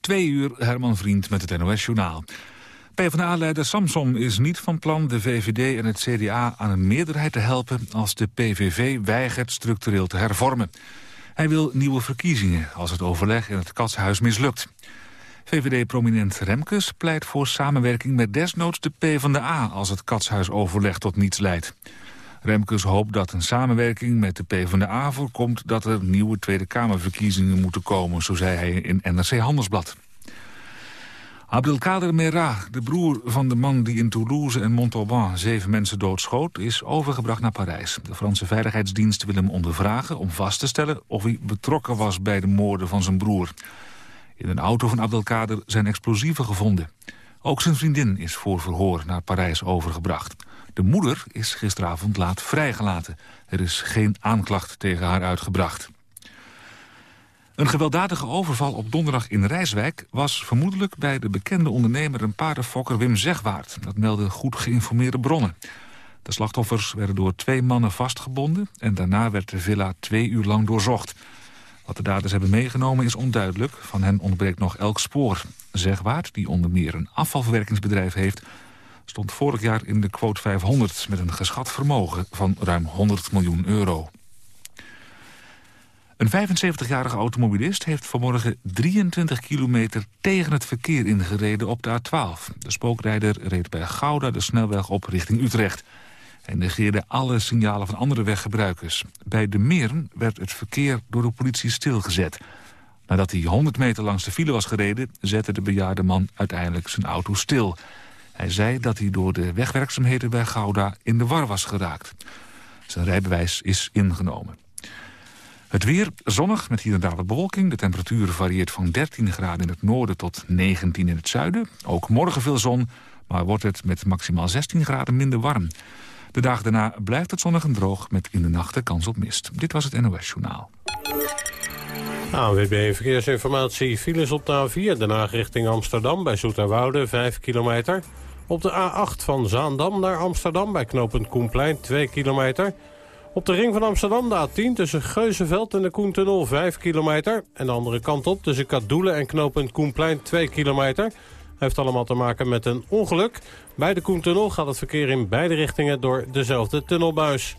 Twee uur Herman Vriend met het NOS-journaal. PvdA-leider Samson is niet van plan de VVD en het CDA aan een meerderheid te helpen... als de PVV weigert structureel te hervormen. Hij wil nieuwe verkiezingen als het overleg in het Katshuis mislukt. VVD-prominent Remkes pleit voor samenwerking met desnoods de PvdA... als het Katshuisoverleg tot niets leidt. Remkes hoopt dat een samenwerking met de PvdA voorkomt... dat er nieuwe Tweede Kamerverkiezingen moeten komen, zo zei hij in NRC Handelsblad. Abdelkader Merah, de broer van de man die in Toulouse en Montauban zeven mensen doodschoot, is overgebracht naar Parijs. De Franse Veiligheidsdienst wil hem ondervragen om vast te stellen of hij betrokken was bij de moorden van zijn broer. In een auto van Abdelkader zijn explosieven gevonden. Ook zijn vriendin is voor verhoor naar Parijs overgebracht. De moeder is gisteravond laat vrijgelaten. Er is geen aanklacht tegen haar uitgebracht. Een gewelddadige overval op donderdag in Rijswijk... was vermoedelijk bij de bekende ondernemer en paardenfokker Wim Zegwaard. Dat melden goed geïnformeerde bronnen. De slachtoffers werden door twee mannen vastgebonden... en daarna werd de villa twee uur lang doorzocht. Wat de daders hebben meegenomen is onduidelijk. Van hen ontbreekt nog elk spoor. Zegwaard, die onder meer een afvalverwerkingsbedrijf heeft... stond vorig jaar in de quote 500 met een geschat vermogen van ruim 100 miljoen euro. Een 75-jarige automobilist heeft vanmorgen 23 kilometer tegen het verkeer ingereden op de A12. De spookrijder reed bij Gouda de snelweg op richting Utrecht. Hij negeerde alle signalen van andere weggebruikers. Bij de Meren werd het verkeer door de politie stilgezet. Nadat hij 100 meter langs de file was gereden... zette de bejaarde man uiteindelijk zijn auto stil. Hij zei dat hij door de wegwerkzaamheden bij Gouda in de war was geraakt. Zijn rijbewijs is ingenomen. Het weer zonnig met hier en daar wat bewolking. De temperatuur varieert van 13 graden in het noorden tot 19 in het zuiden. Ook morgen veel zon, maar wordt het met maximaal 16 graden minder warm. De dagen daarna blijft het zonnig en droog met in de nachten kans op mist. Dit was het NOS Journaal. AWB Verkeersinformatie. Files op de A4, daarna richting Amsterdam bij Zoeterwoude, 5 kilometer. Op de A8 van Zaandam naar Amsterdam bij knooppunt Koenplein, 2 kilometer... Op de ring van Amsterdam de A10 tussen Geuzenveld en de Koentunnel 5 kilometer. En de andere kant op tussen Kadoelen en knooppunt Koenplein 2 kilometer. Heeft allemaal te maken met een ongeluk. Bij de Koentunnel gaat het verkeer in beide richtingen door dezelfde tunnelbuis.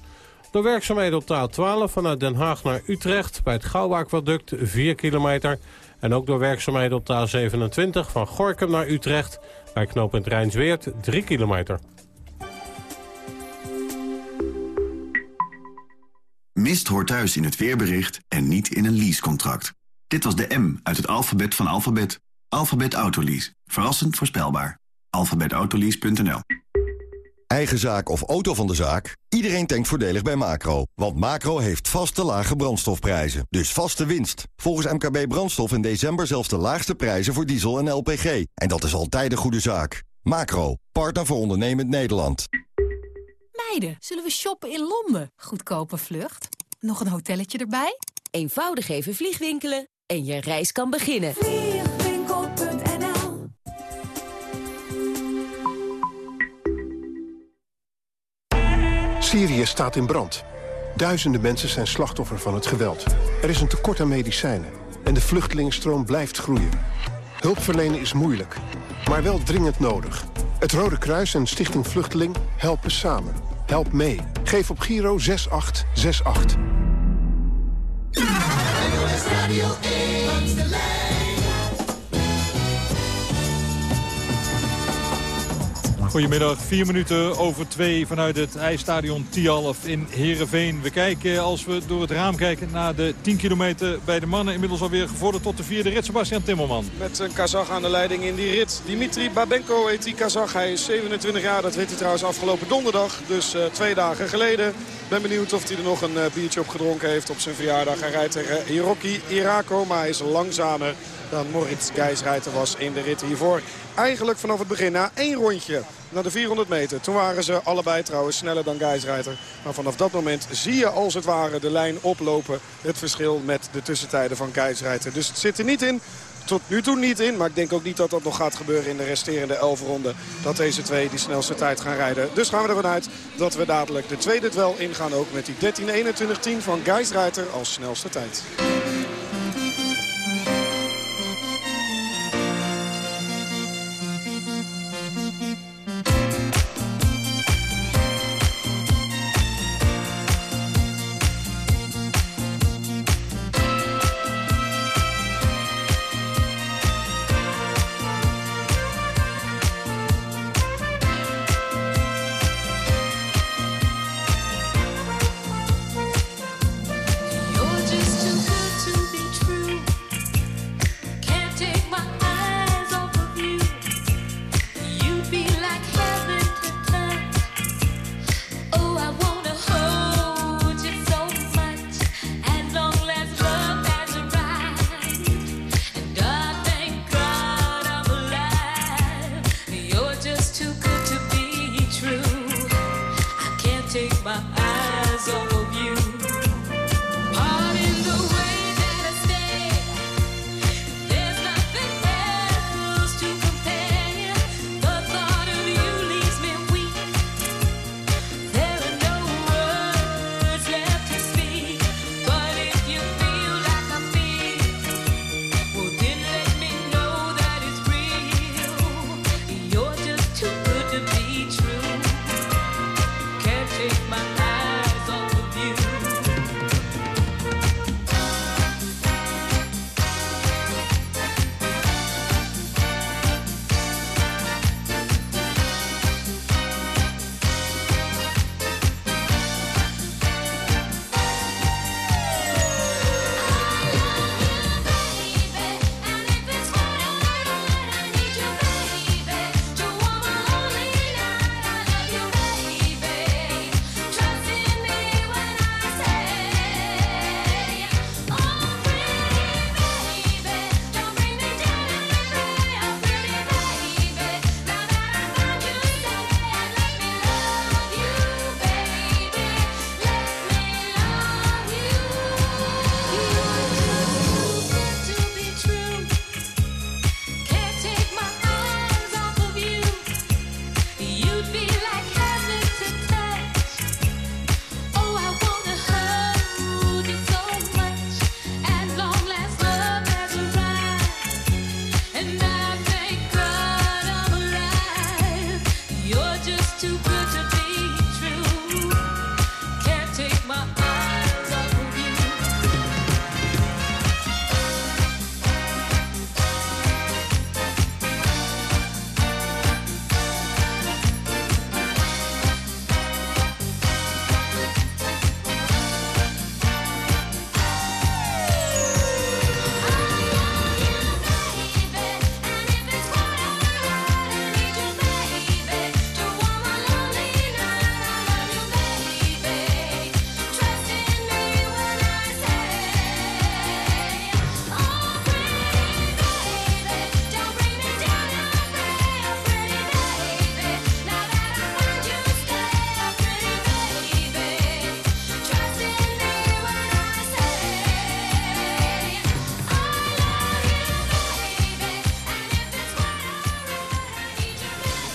Door werkzaamheden op de A12 vanuit Den Haag naar Utrecht... bij het Gouwaakwaduct 4 kilometer. En ook door werkzaamheden op de A27 van Gorkum naar Utrecht... bij knooppunt Rijnsweert 3 kilometer. Mist hoort thuis in het weerbericht en niet in een leasecontract. Dit was de M uit het alfabet van alfabet. Alfabet Autolease. Verrassend voorspelbaar. alfabetautolease.nl Eigen zaak of auto van de zaak? Iedereen denkt voordelig bij Macro. Want Macro heeft vaste lage brandstofprijzen. Dus vaste winst. Volgens MKB Brandstof in december zelfs de laagste prijzen voor diesel en LPG. En dat is altijd een goede zaak. Macro. Partner voor ondernemend Nederland. Meiden, zullen we shoppen in Londen? Goedkope vlucht. Nog een hotelletje erbij? Eenvoudig even vliegwinkelen en je reis kan beginnen. Syrië staat in brand. Duizenden mensen zijn slachtoffer van het geweld. Er is een tekort aan medicijnen. En de vluchtelingenstroom blijft groeien. Hulp verlenen is moeilijk, maar wel dringend nodig. Het Rode Kruis en Stichting Vluchteling helpen samen. Help mee. Geef op Giro 6868. Goedemiddag, vier minuten over twee vanuit het ijsstadion Tialf in Heerenveen. We kijken, als we door het raam kijken, naar de 10 kilometer bij de mannen. Inmiddels alweer gevorderd tot de vierde rit, Sebastian Timmerman. Met een Kazach aan de leiding in die rit. Dimitri Babenko heet die Kazach. Hij is 27 jaar, dat weet hij trouwens afgelopen donderdag. Dus uh, twee dagen geleden. Ben benieuwd of hij er nog een uh, biertje op gedronken heeft op zijn verjaardag. Hij rijdt tegen Hiroki Irako, maar hij is langzamer dan Moritz Geisreiter was in de rit hiervoor. Eigenlijk vanaf het begin, na één rondje naar de 400 meter. Toen waren ze allebei trouwens sneller dan Geisreiter. Maar vanaf dat moment zie je als het ware de lijn oplopen. Het verschil met de tussentijden van Geisreiter. Dus het zit er niet in. Tot nu toe niet in, maar ik denk ook niet dat dat nog gaat gebeuren in de resterende 11 ronden. Dat deze twee die snelste tijd gaan rijden. Dus gaan we ervan uit dat we dadelijk de tweede duel ingaan ook met die 13-21-10 van Geisreiter als snelste tijd.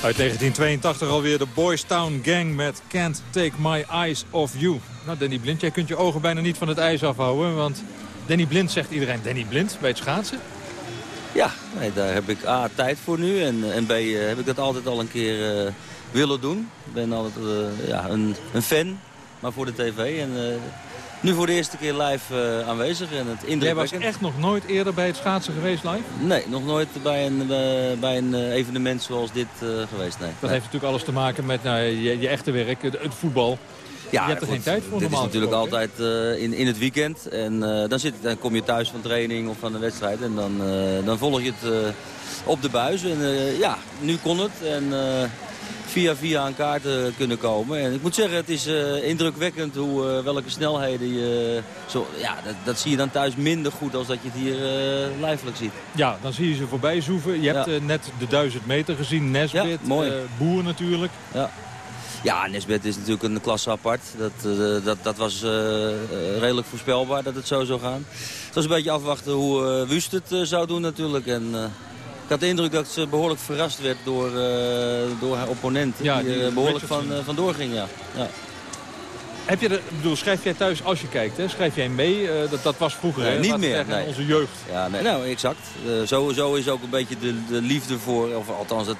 Uit 1982 alweer de Boys Town Gang met Can't Take My Eyes Off You. Nou, Danny Blind, jij kunt je ogen bijna niet van het ijs afhouden. Want Danny Blind zegt iedereen Danny Blind bij het schaatsen. Ja, nee, daar heb ik A, tijd voor nu. En, en B, uh, heb ik dat altijd al een keer uh, willen doen. Ik ben altijd uh, ja, een, een, fan, maar voor de tv. En nu voor de eerste keer live uh, aanwezig. En het Jij was echt nog nooit eerder bij het schaatsen geweest live? Nee, nog nooit bij een, uh, bij een uh, evenement zoals dit geweest. Nee. Dat nee. heeft natuurlijk alles te maken met nou, je, je, echte werk, het, het voetbal. Ja, je hebt er geen tijd voor Dit is natuurlijk altijd in, in het weekend. En dan, zit, dan kom je thuis van training of van een wedstrijd. En dan, dan volg je het op de buis. En ja, nu kon het. En via via aan kaarten kunnen komen. En ik moet zeggen, het is uh, indrukwekkend hoe, uh, welke snelheden je... Zo, ja, dat, dat, zie je dan thuis minder goed als dat je het hier uh, lijfelijk ziet. Ja, dan zie je ze voorbij zoeven. Je hebt Ja. net de 1000 meter gezien, Nesbit, Ja, eh, Boer natuurlijk. Ja. Ja, Nesbet is natuurlijk een klasse apart. Dat, eh, dat, dat was eh, eh, redelijk voorspelbaar dat het zo zou gaan. Het was een beetje afwachten hoe eh, Wust het eh, zou doen natuurlijk. En, eh, ik had de indruk dat ze behoorlijk verrast werd door, eh, door haar opponenten. Ja, die, er behoorlijk van, eh, vandoor ging, ja. ja. Heb je er, bedoel, schrijf jij thuis als je kijkt, hè? schrijf jij mee? Eh, dat, dat was vroeger, Nee, hè? niet meer, nee. onze jeugd. Ja, nee, nou, exact. Eh, zo, zo is ook een beetje de, de liefde voor, of althans het,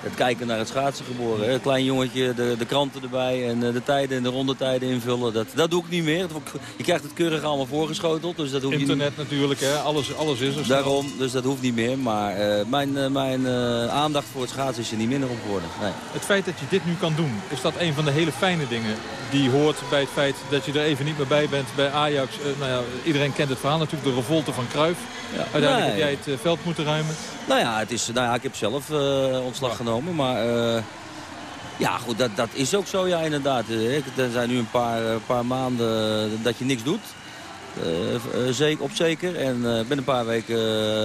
het kijken naar het schaatsen geboren. Hè. Klein jongetje, de, de kranten erbij en eh, de tijden en de rondetijden invullen. Dat, dat doe ik niet meer. Je krijgt het keurig allemaal voorgeschoteld, dus dat niet. Internet natuurlijk, hè? Alles, alles is er snel. Daarom, dus dat hoeft niet meer. Maar eh, mijn, eh, mijn aandacht voor het schaatsen is er niet minder op geworden. Nee. Het feit dat je dit nu kan doen, is dat een van de hele fijne dingen die hoort bij het feit dat je er even niet meer bij bent bij Ajax. Nou ja, iedereen kent het verhaal natuurlijk, de revolte van Cruijff. Uiteindelijk Nee. heb jij het veld moeten ruimen. Nou ja, het is, nou ja ik heb zelf ontslag genomen, maar... eh, ja, goed, dat, dat is ook zo, ja, inderdaad. Eh, Er zijn nu een paar, eh, paar maanden dat je niks doet. Eh, zeker, op zeker. En ik ben een paar weken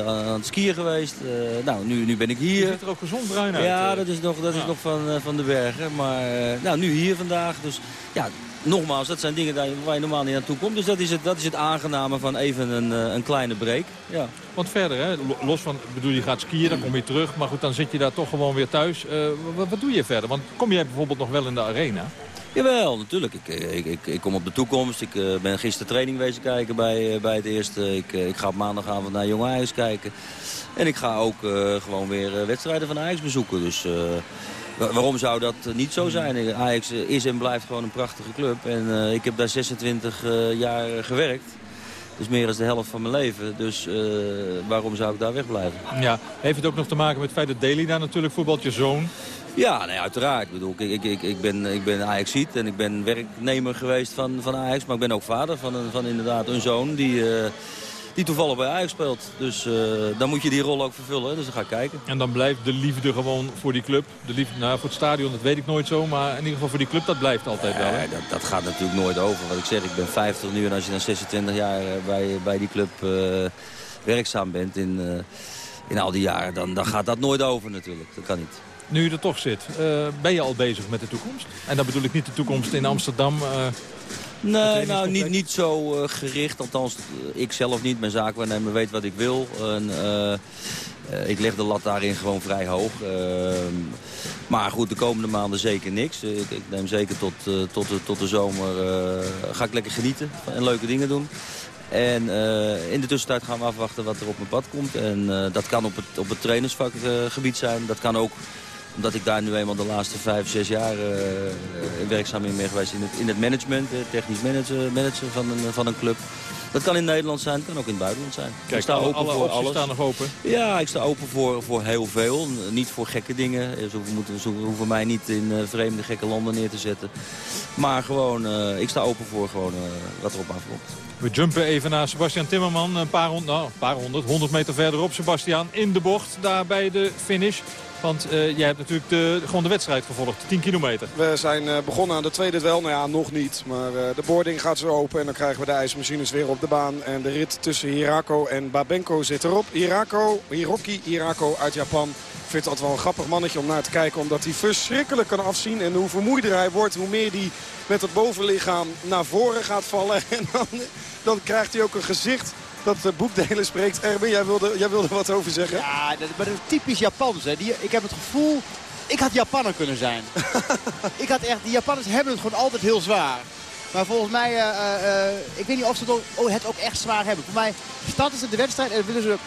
aan het skiën geweest. Nou, nu, nu ben ik Je hier. ziet er ook gezond bruin uit. Ja, dat is nog, dat is nog van, van de bergen. Maar nou, nu hier vandaag. Dus ja, nogmaals, dat zijn dingen waar je normaal niet naartoe komt. Dus dat is het, dat is het aangename van even een, een kleine break. Ja. Want verder, hè, los van, bedoel je gaat skiën, dan kom je terug. Maar goed, dan zit je daar toch gewoon weer thuis. wat, wat doe je verder? Want kom jij bijvoorbeeld nog wel in de arena? Jawel, natuurlijk. Ik, ik, ik, ik, kom op de toekomst. Ik uh, ben gisteren training wezen kijken bij, uh, bij het eerste. Ik, ik ga op maandagavond naar Jong Ajax kijken. En ik ga ook gewoon weer wedstrijden van Ajax bezoeken. Dus waarom zou dat niet zo zijn? Ajax is en blijft gewoon een prachtige club. En ik heb daar 26 jaar gewerkt. Dus meer dan de helft van mijn leven. Dus waarom zou ik daar wegblijven? Ja, heeft het ook nog te maken met het feit dat Daly daar natuurlijk voetbalt, je zoon... Ja, nee, uiteraard. Ik, bedoel, ik, ik, ik, ben, ik ben Ajaxiet en ik ben werknemer geweest van, van Ajax. Maar ik ben ook vader van, een, van inderdaad een zoon die, uh, die toevallig bij Ajax speelt. Dus uh, dan moet je die rol ook vervullen. Dus dan ga ik kijken. En dan blijft de liefde gewoon voor die club. De liefde nou, voor het stadion, dat weet ik nooit zo. Maar in ieder geval voor die club, dat blijft altijd wel. Hè? Dat, dat, gaat natuurlijk nooit over. Wat ik zeg, ik ben 50 nu. En als je dan 26 jaar eh, bij, bij die club uh, werkzaam bent in, in al die jaren... Dan, dan gaat dat nooit over natuurlijk. Dat kan niet. Nu je er toch zit, uh, ben je al bezig met de toekomst? En dan bedoel ik niet de toekomst in Amsterdam... Uh, nee, nou niet, niet zo uh, gericht. Althans, ik zelf niet. Mijn zaakwaarnemer weet wat ik wil. En, ik leg de lat daarin gewoon vrij hoog. Ehm, maar goed, de komende maanden zeker niks. Ik, ik neem zeker tot, tot, de, tot de zomer... ga ik lekker genieten en leuke dingen doen. En in de tussentijd gaan we afwachten wat er op mijn pad komt. En dat kan op het, op het trainersvakgebied zijn. Dat kan ook omdat ik daar nu eenmaal de laatste vijf, zes jaar uh, werkzaam in ben geweest in het, in het management. technisch manager, manager van, een, van een club. Dat kan in Nederland zijn, dat kan ook in het buitenland zijn. Kijk, ik sta alle, open voor alles. staan nog open? Ja, ik sta open voor, voor heel veel. Niet voor gekke dingen. Ze hoeven, ze hoeven mij niet in uh, vreemde gekke landen neer te zetten. Maar gewoon, uh, ik sta open voor gewoon, uh, wat erop afkomt. We jumpen even naar Sebastian Timmerman. Een paar, hond, nou, een paar honderd, honderd meter verderop. Sebastian in de bocht, daar bij de finish. Want uh, jij hebt natuurlijk de, gewoon de wedstrijd gevolgd, 10 kilometer. We zijn uh, begonnen aan de tweede wel. Nou ja, nog niet. Maar uh, de boarding gaat zo open en dan krijgen we de ijsmachines weer op de baan. En de rit tussen Hirako en Babenko zit erop. Hirako, Hiroki Hirako uit Japan. Ik vind het altijd wel een grappig mannetje om naar te kijken. Omdat hij verschrikkelijk kan afzien. En hoe vermoeider hij wordt, hoe meer hij met het bovenlichaam naar voren gaat vallen. En dan, dan krijgt hij ook een gezicht dat de boekdelen spreekt. Erwin, jij wilde, jij wilde wat over zeggen? Ja, dat, maar dat is typisch Japans. Hè. Die, ik heb het gevoel, ik had Japaner kunnen zijn. ik had echt, die Japanners hebben het gewoon altijd heel zwaar. Maar volgens mij, uh, uh, ik weet niet of ze het ook, oh, het ook echt zwaar hebben. Voor mij starten ze de wedstrijd en willen ze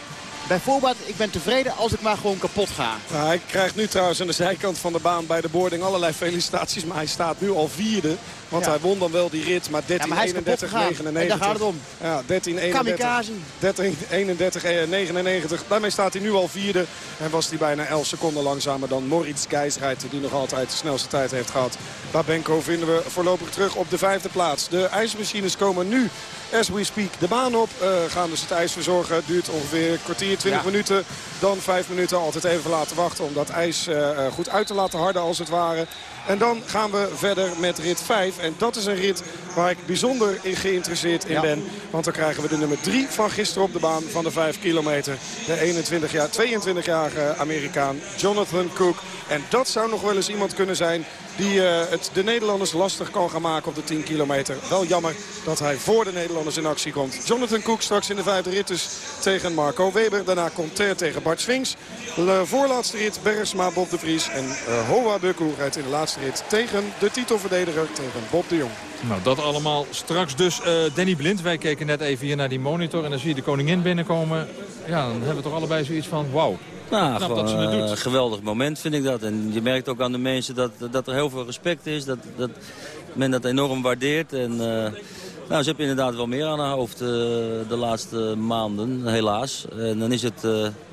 Bijvoorbeeld, ik ben tevreden als ik maar gewoon kapot ga. hij krijgt nu trouwens aan de zijkant van de baan bij de boarding allerlei felicitaties. Maar hij staat nu al vierde. Want hij won dan wel die rit, maar 13, ja, 31, 99. daar gaat het om. Ja, 13, 31, 13, 31, 99. Daarmee staat hij nu al vierde. En was hij bijna 11 seconden langzamer dan Moritz Geisreiter. Die nog altijd de snelste tijd heeft gehad. Babenko vinden we voorlopig terug op de vijfde plaats. De ijsmachines komen nu as we speak de baan op. Uh, gaan dus het ijs verzorgen. Het duurt ongeveer een kwartier, 20 minuten. Dan 5 minuten altijd even laten wachten om dat ijs uh, goed uit te laten harden als het ware. En dan gaan we verder met rit 5. En dat is een rit waar ik bijzonder in geïnteresseerd in ben. Want dan krijgen we de nummer 3 van gisteren op de baan van de 5 kilometer. De 21 jaar, 22-jarige Amerikaan Jonathan Cook. En dat zou nog wel eens iemand kunnen zijn die uh, het de Nederlanders lastig kan gaan maken op de 10 kilometer. Wel jammer dat hij voor de Nederlanders in actie komt. Jonathan Cook straks in de vijfde rit dus tegen Marco Weber. Daarna komt Ter tegen Bart Swings. De voorlaatste rit Bergsma, Bob de Vries. En uh, Hoa Bukku rijdt in de laatste rit tegen de titelverdediger, tegen Bob de Jong. Nou, dat allemaal straks dus. Uh, Danny Blind, wij keken net even hier naar die monitor. En dan zie je de koningin binnenkomen. Ja, dan hebben we toch allebei zoiets van wauw. Nou, gewoon een uh, geweldig moment vind ik dat. En je merkt ook aan de mensen dat, dat er heel veel respect is. Dat, dat men dat enorm waardeert. En uh, nou, ze hebben inderdaad wel meer aan haar hoofd uh, de laatste maanden, helaas. En dan is het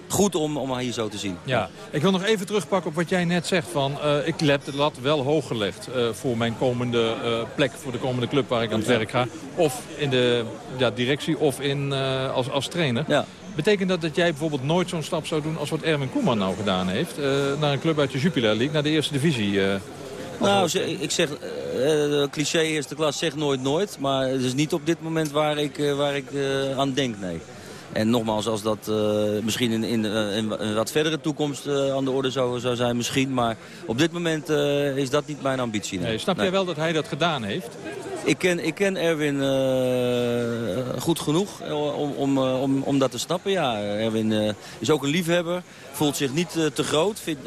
goed om, om haar hier zo te zien. Ja, ik wil nog even terugpakken op wat jij net zegt. Van, uh, ik heb de lat wel hoog gelegd uh, voor mijn komende uh, plek, voor de komende club waar ik aan het werk ga. Of in de ja, directie of in, als, als trainer. Ja. Betekent dat dat jij bijvoorbeeld nooit zo'n stap zou doen als wat Erwin Koeman nou gedaan heeft? naar een club uit de Jupiler League, naar de eerste divisie? nou, ik zeg, uh, cliché eerste klas zeg nooit nooit. Maar het is niet op dit moment waar ik, waar ik aan denk, nee. En nogmaals, als dat uh, misschien in, in, uh, in, een wat verdere toekomst uh, aan de orde zou, zou zijn, misschien. Maar op dit moment is dat niet mijn ambitie. Nee. snap jij wel dat hij dat gedaan heeft? Ik ken, ik ken Erwin uh, goed genoeg om, om, om, om dat te snappen. Ja, Erwin uh, is ook een liefhebber. Voelt zich niet uh, te groot. Vind,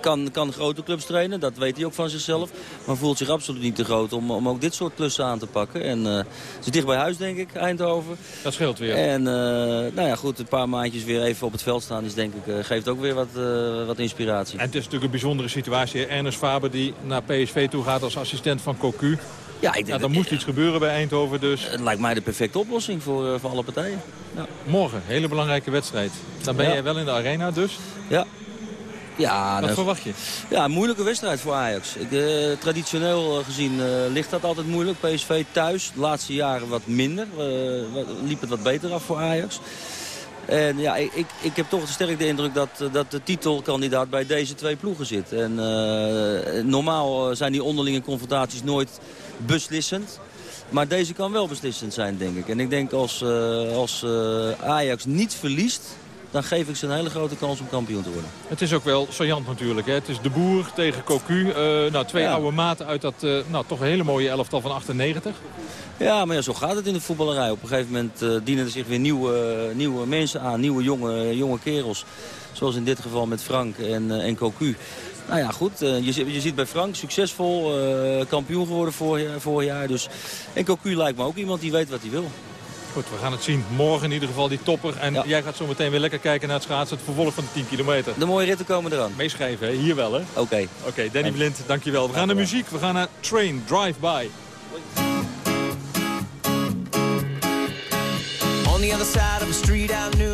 kan, kan grote clubs trainen, dat weet hij ook van zichzelf. Maar voelt zich absoluut niet te groot om, om ook dit soort klussen aan te pakken. En zit dicht bij huis, denk ik, Eindhoven. Dat scheelt weer. En nou ja, goed, een paar maandjes weer even op het veld staan is denk ik, geeft ook weer wat, wat inspiratie. En het is natuurlijk een bijzondere situatie. Ernest Faber die naar PSV toe gaat als assistent van Cocu. Ja, ik denk nou, dan moest iets gebeuren bij Eindhoven dus. Het lijkt mij de perfecte oplossing voor, uh, voor alle partijen. Ja. Morgen, hele belangrijke wedstrijd. Dan ben jij wel in de arena dus. Ja. Ja, Wat verwacht je? Ja, een moeilijke wedstrijd voor Ajax. Ik, uh, traditioneel eh, gezien ligt dat altijd moeilijk. PSV thuis, de laatste jaren wat minder. liep het wat beter af voor Ajax. En ja, ik, ik heb toch sterk de indruk dat, dat de titelkandidaat bij deze twee ploegen zit. En normaal zijn die onderlinge confrontaties nooit beslissend. Maar deze kan wel beslissend zijn, denk ik. En ik denk als, uh, als uh, Ajax niet verliest, dan geef ik ze een hele grote kans om kampioen te worden. Het is ook wel saillant natuurlijk. Hè? Het is de boer tegen Cocu. Uh, nou, twee oude maten uit dat nou, toch een hele mooie elftal van 98. Ja, maar ja, zo gaat het in de voetballerij. Op een gegeven moment dienen er zich weer nieuwe, nieuwe mensen aan. Nieuwe jonge, jonge kerels. Zoals in dit geval met Frank en, en Cocu. Nou ja, goed. Uh, je, je ziet bij Frank succesvol, uh, kampioen geworden vorig, vorig jaar. Dus. En Cocu lijkt me ook iemand die weet wat hij wil. Goed, we gaan het zien. Morgen in ieder geval die topper. En jij gaat zo meteen weer lekker kijken naar het schaatsen. Het vervolg van de 10 kilometer. De mooie ritten komen eraan. Meeschrijven, hè? hier wel hè? Oké. Oké, okay, Danny Blind, dankjewel. We gaan naar muziek. We gaan naar Train, Drive By. On the other side of the street I knew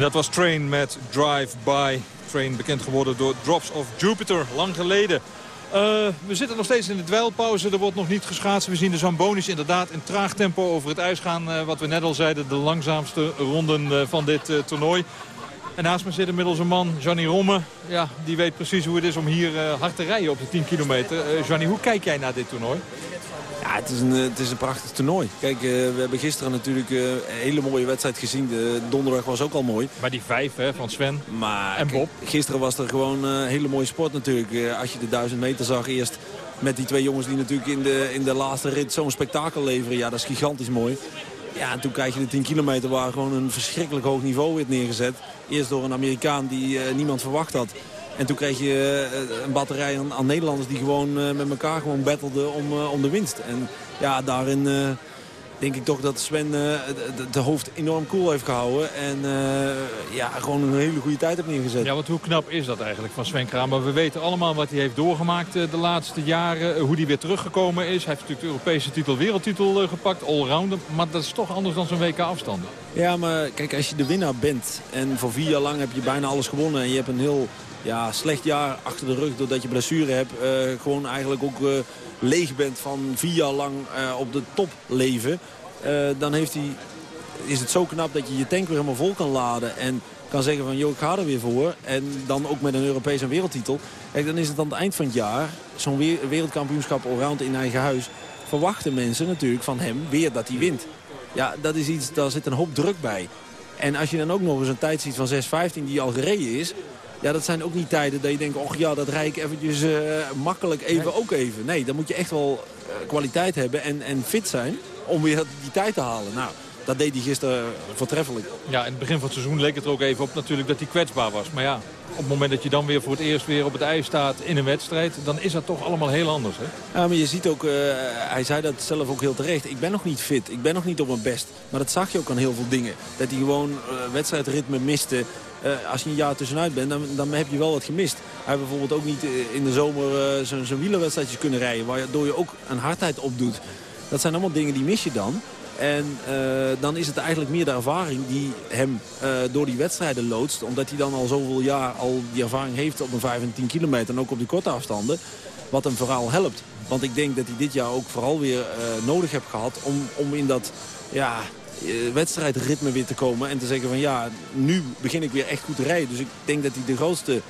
En dat was Train met Drive By. Train. Bekend geworden door Drops of Jupiter, lang geleden. Uh, we zitten nog steeds in de dweilpauze. Er wordt nog niet geschaatst. We zien de Zambonis inderdaad in traag tempo over het ijs gaan. Uh, wat we net al zeiden, de langzaamste ronden uh, van dit toernooi. En naast me zit inmiddels een man, Johnny Romme. Ja, die weet precies hoe het is om hier hard te rijden op de 10 kilometer. Johnny, hoe kijk jij naar dit toernooi? Ja, het is, een, het is een prachtig toernooi. Kijk, uh, we hebben gisteren natuurlijk uh, een hele mooie wedstrijd gezien. De donderdag was ook al mooi. Maar die vijf hè, van Sven maar, en Bob. Gisteren was er gewoon een uh, hele mooie sport natuurlijk. als je de duizend meter zag eerst met die twee jongens die natuurlijk in de, in de laatste rit zo'n spektakel leveren. Ja, dat is gigantisch mooi. Ja, en toen krijg je de 10 kilometer waar gewoon een verschrikkelijk hoog niveau werd neergezet. Eerst door een Amerikaan die niemand verwacht had. En toen kreeg je eh, een batterij aan, aan Nederlanders die gewoon eh, met elkaar gewoon battelden om, eh, om de winst. En ja, daarin denk ik toch dat Sven de hoofd enorm cool heeft gehouden. En ja, gewoon een hele goede tijd heeft neergezet. Ja, want hoe knap is dat eigenlijk van Sven Kramer? We weten allemaal wat hij heeft doorgemaakt de laatste jaren. Hoe hij weer teruggekomen is. Hij heeft natuurlijk de Europese titel, wereldtitel gepakt. Allrounder. Maar dat is toch anders dan zo'n WK afstand. Ja, maar kijk, als je de winnaar bent en voor vier jaar lang heb je bijna alles gewonnen. En je hebt een heel ja, slecht jaar achter de rug doordat je blessure hebt. Uh, gewoon eigenlijk ook uh, leeg bent van vier jaar lang uh, op de top leven. dan heeft hij, is het zo knap dat je je tank weer helemaal vol kan laden. En kan zeggen van, joh, ik ga er weer voor. En dan ook met een Europese wereldtitel. Kijk, dan is het aan het eind van het jaar, zo'n wereldkampioenschap allround in eigen huis. Verwachten mensen natuurlijk van hem weer dat hij wint. Ja, dat is iets, daar zit een hoop druk bij. En als je dan ook nog eens een tijd ziet van 6.15 die al gereden is... Ja, dat zijn ook niet tijden dat je denkt, och ja, dat rijd ik eventjes uh, makkelijk even ook even. Nee, dan moet je echt wel uh, kwaliteit hebben en, en fit zijn om weer die tijd te halen. Nou, dat deed hij gisteren voortreffelijk. Ja, in het begin van het seizoen leek het er ook even op natuurlijk dat hij kwetsbaar was. Maar ja, op het moment dat je dan weer voor het eerst weer op het ijs staat in een wedstrijd... dan is dat toch allemaal heel anders, hè? Ja, maar je ziet ook, uh, hij zei dat zelf ook heel terecht. Ik ben nog niet fit, ik ben nog niet op mijn best. Maar dat zag je ook aan heel veel dingen. Dat hij gewoon uh, wedstrijdritme miste. Uh, als je een jaar tussenuit bent, dan, dan heb je wel wat gemist. Hij heeft bijvoorbeeld ook niet in de zomer uh, zijn wielerwedstrijdjes kunnen rijden... waardoor je ook een hardheid opdoet. Dat zijn allemaal dingen die mis je dan. En dan is het eigenlijk meer de ervaring die hem door die wedstrijden loodst. Omdat hij dan al zoveel jaar al die ervaring heeft op een 5 en 10 kilometer. En ook op die korte afstanden. Wat hem vooral helpt. Want ik denk dat hij dit jaar ook vooral weer nodig heeft gehad om, om in dat ja, wedstrijdritme weer te komen. En te zeggen van ja, nu begin ik weer echt goed te rijden. Dus ik denk dat hij de grootste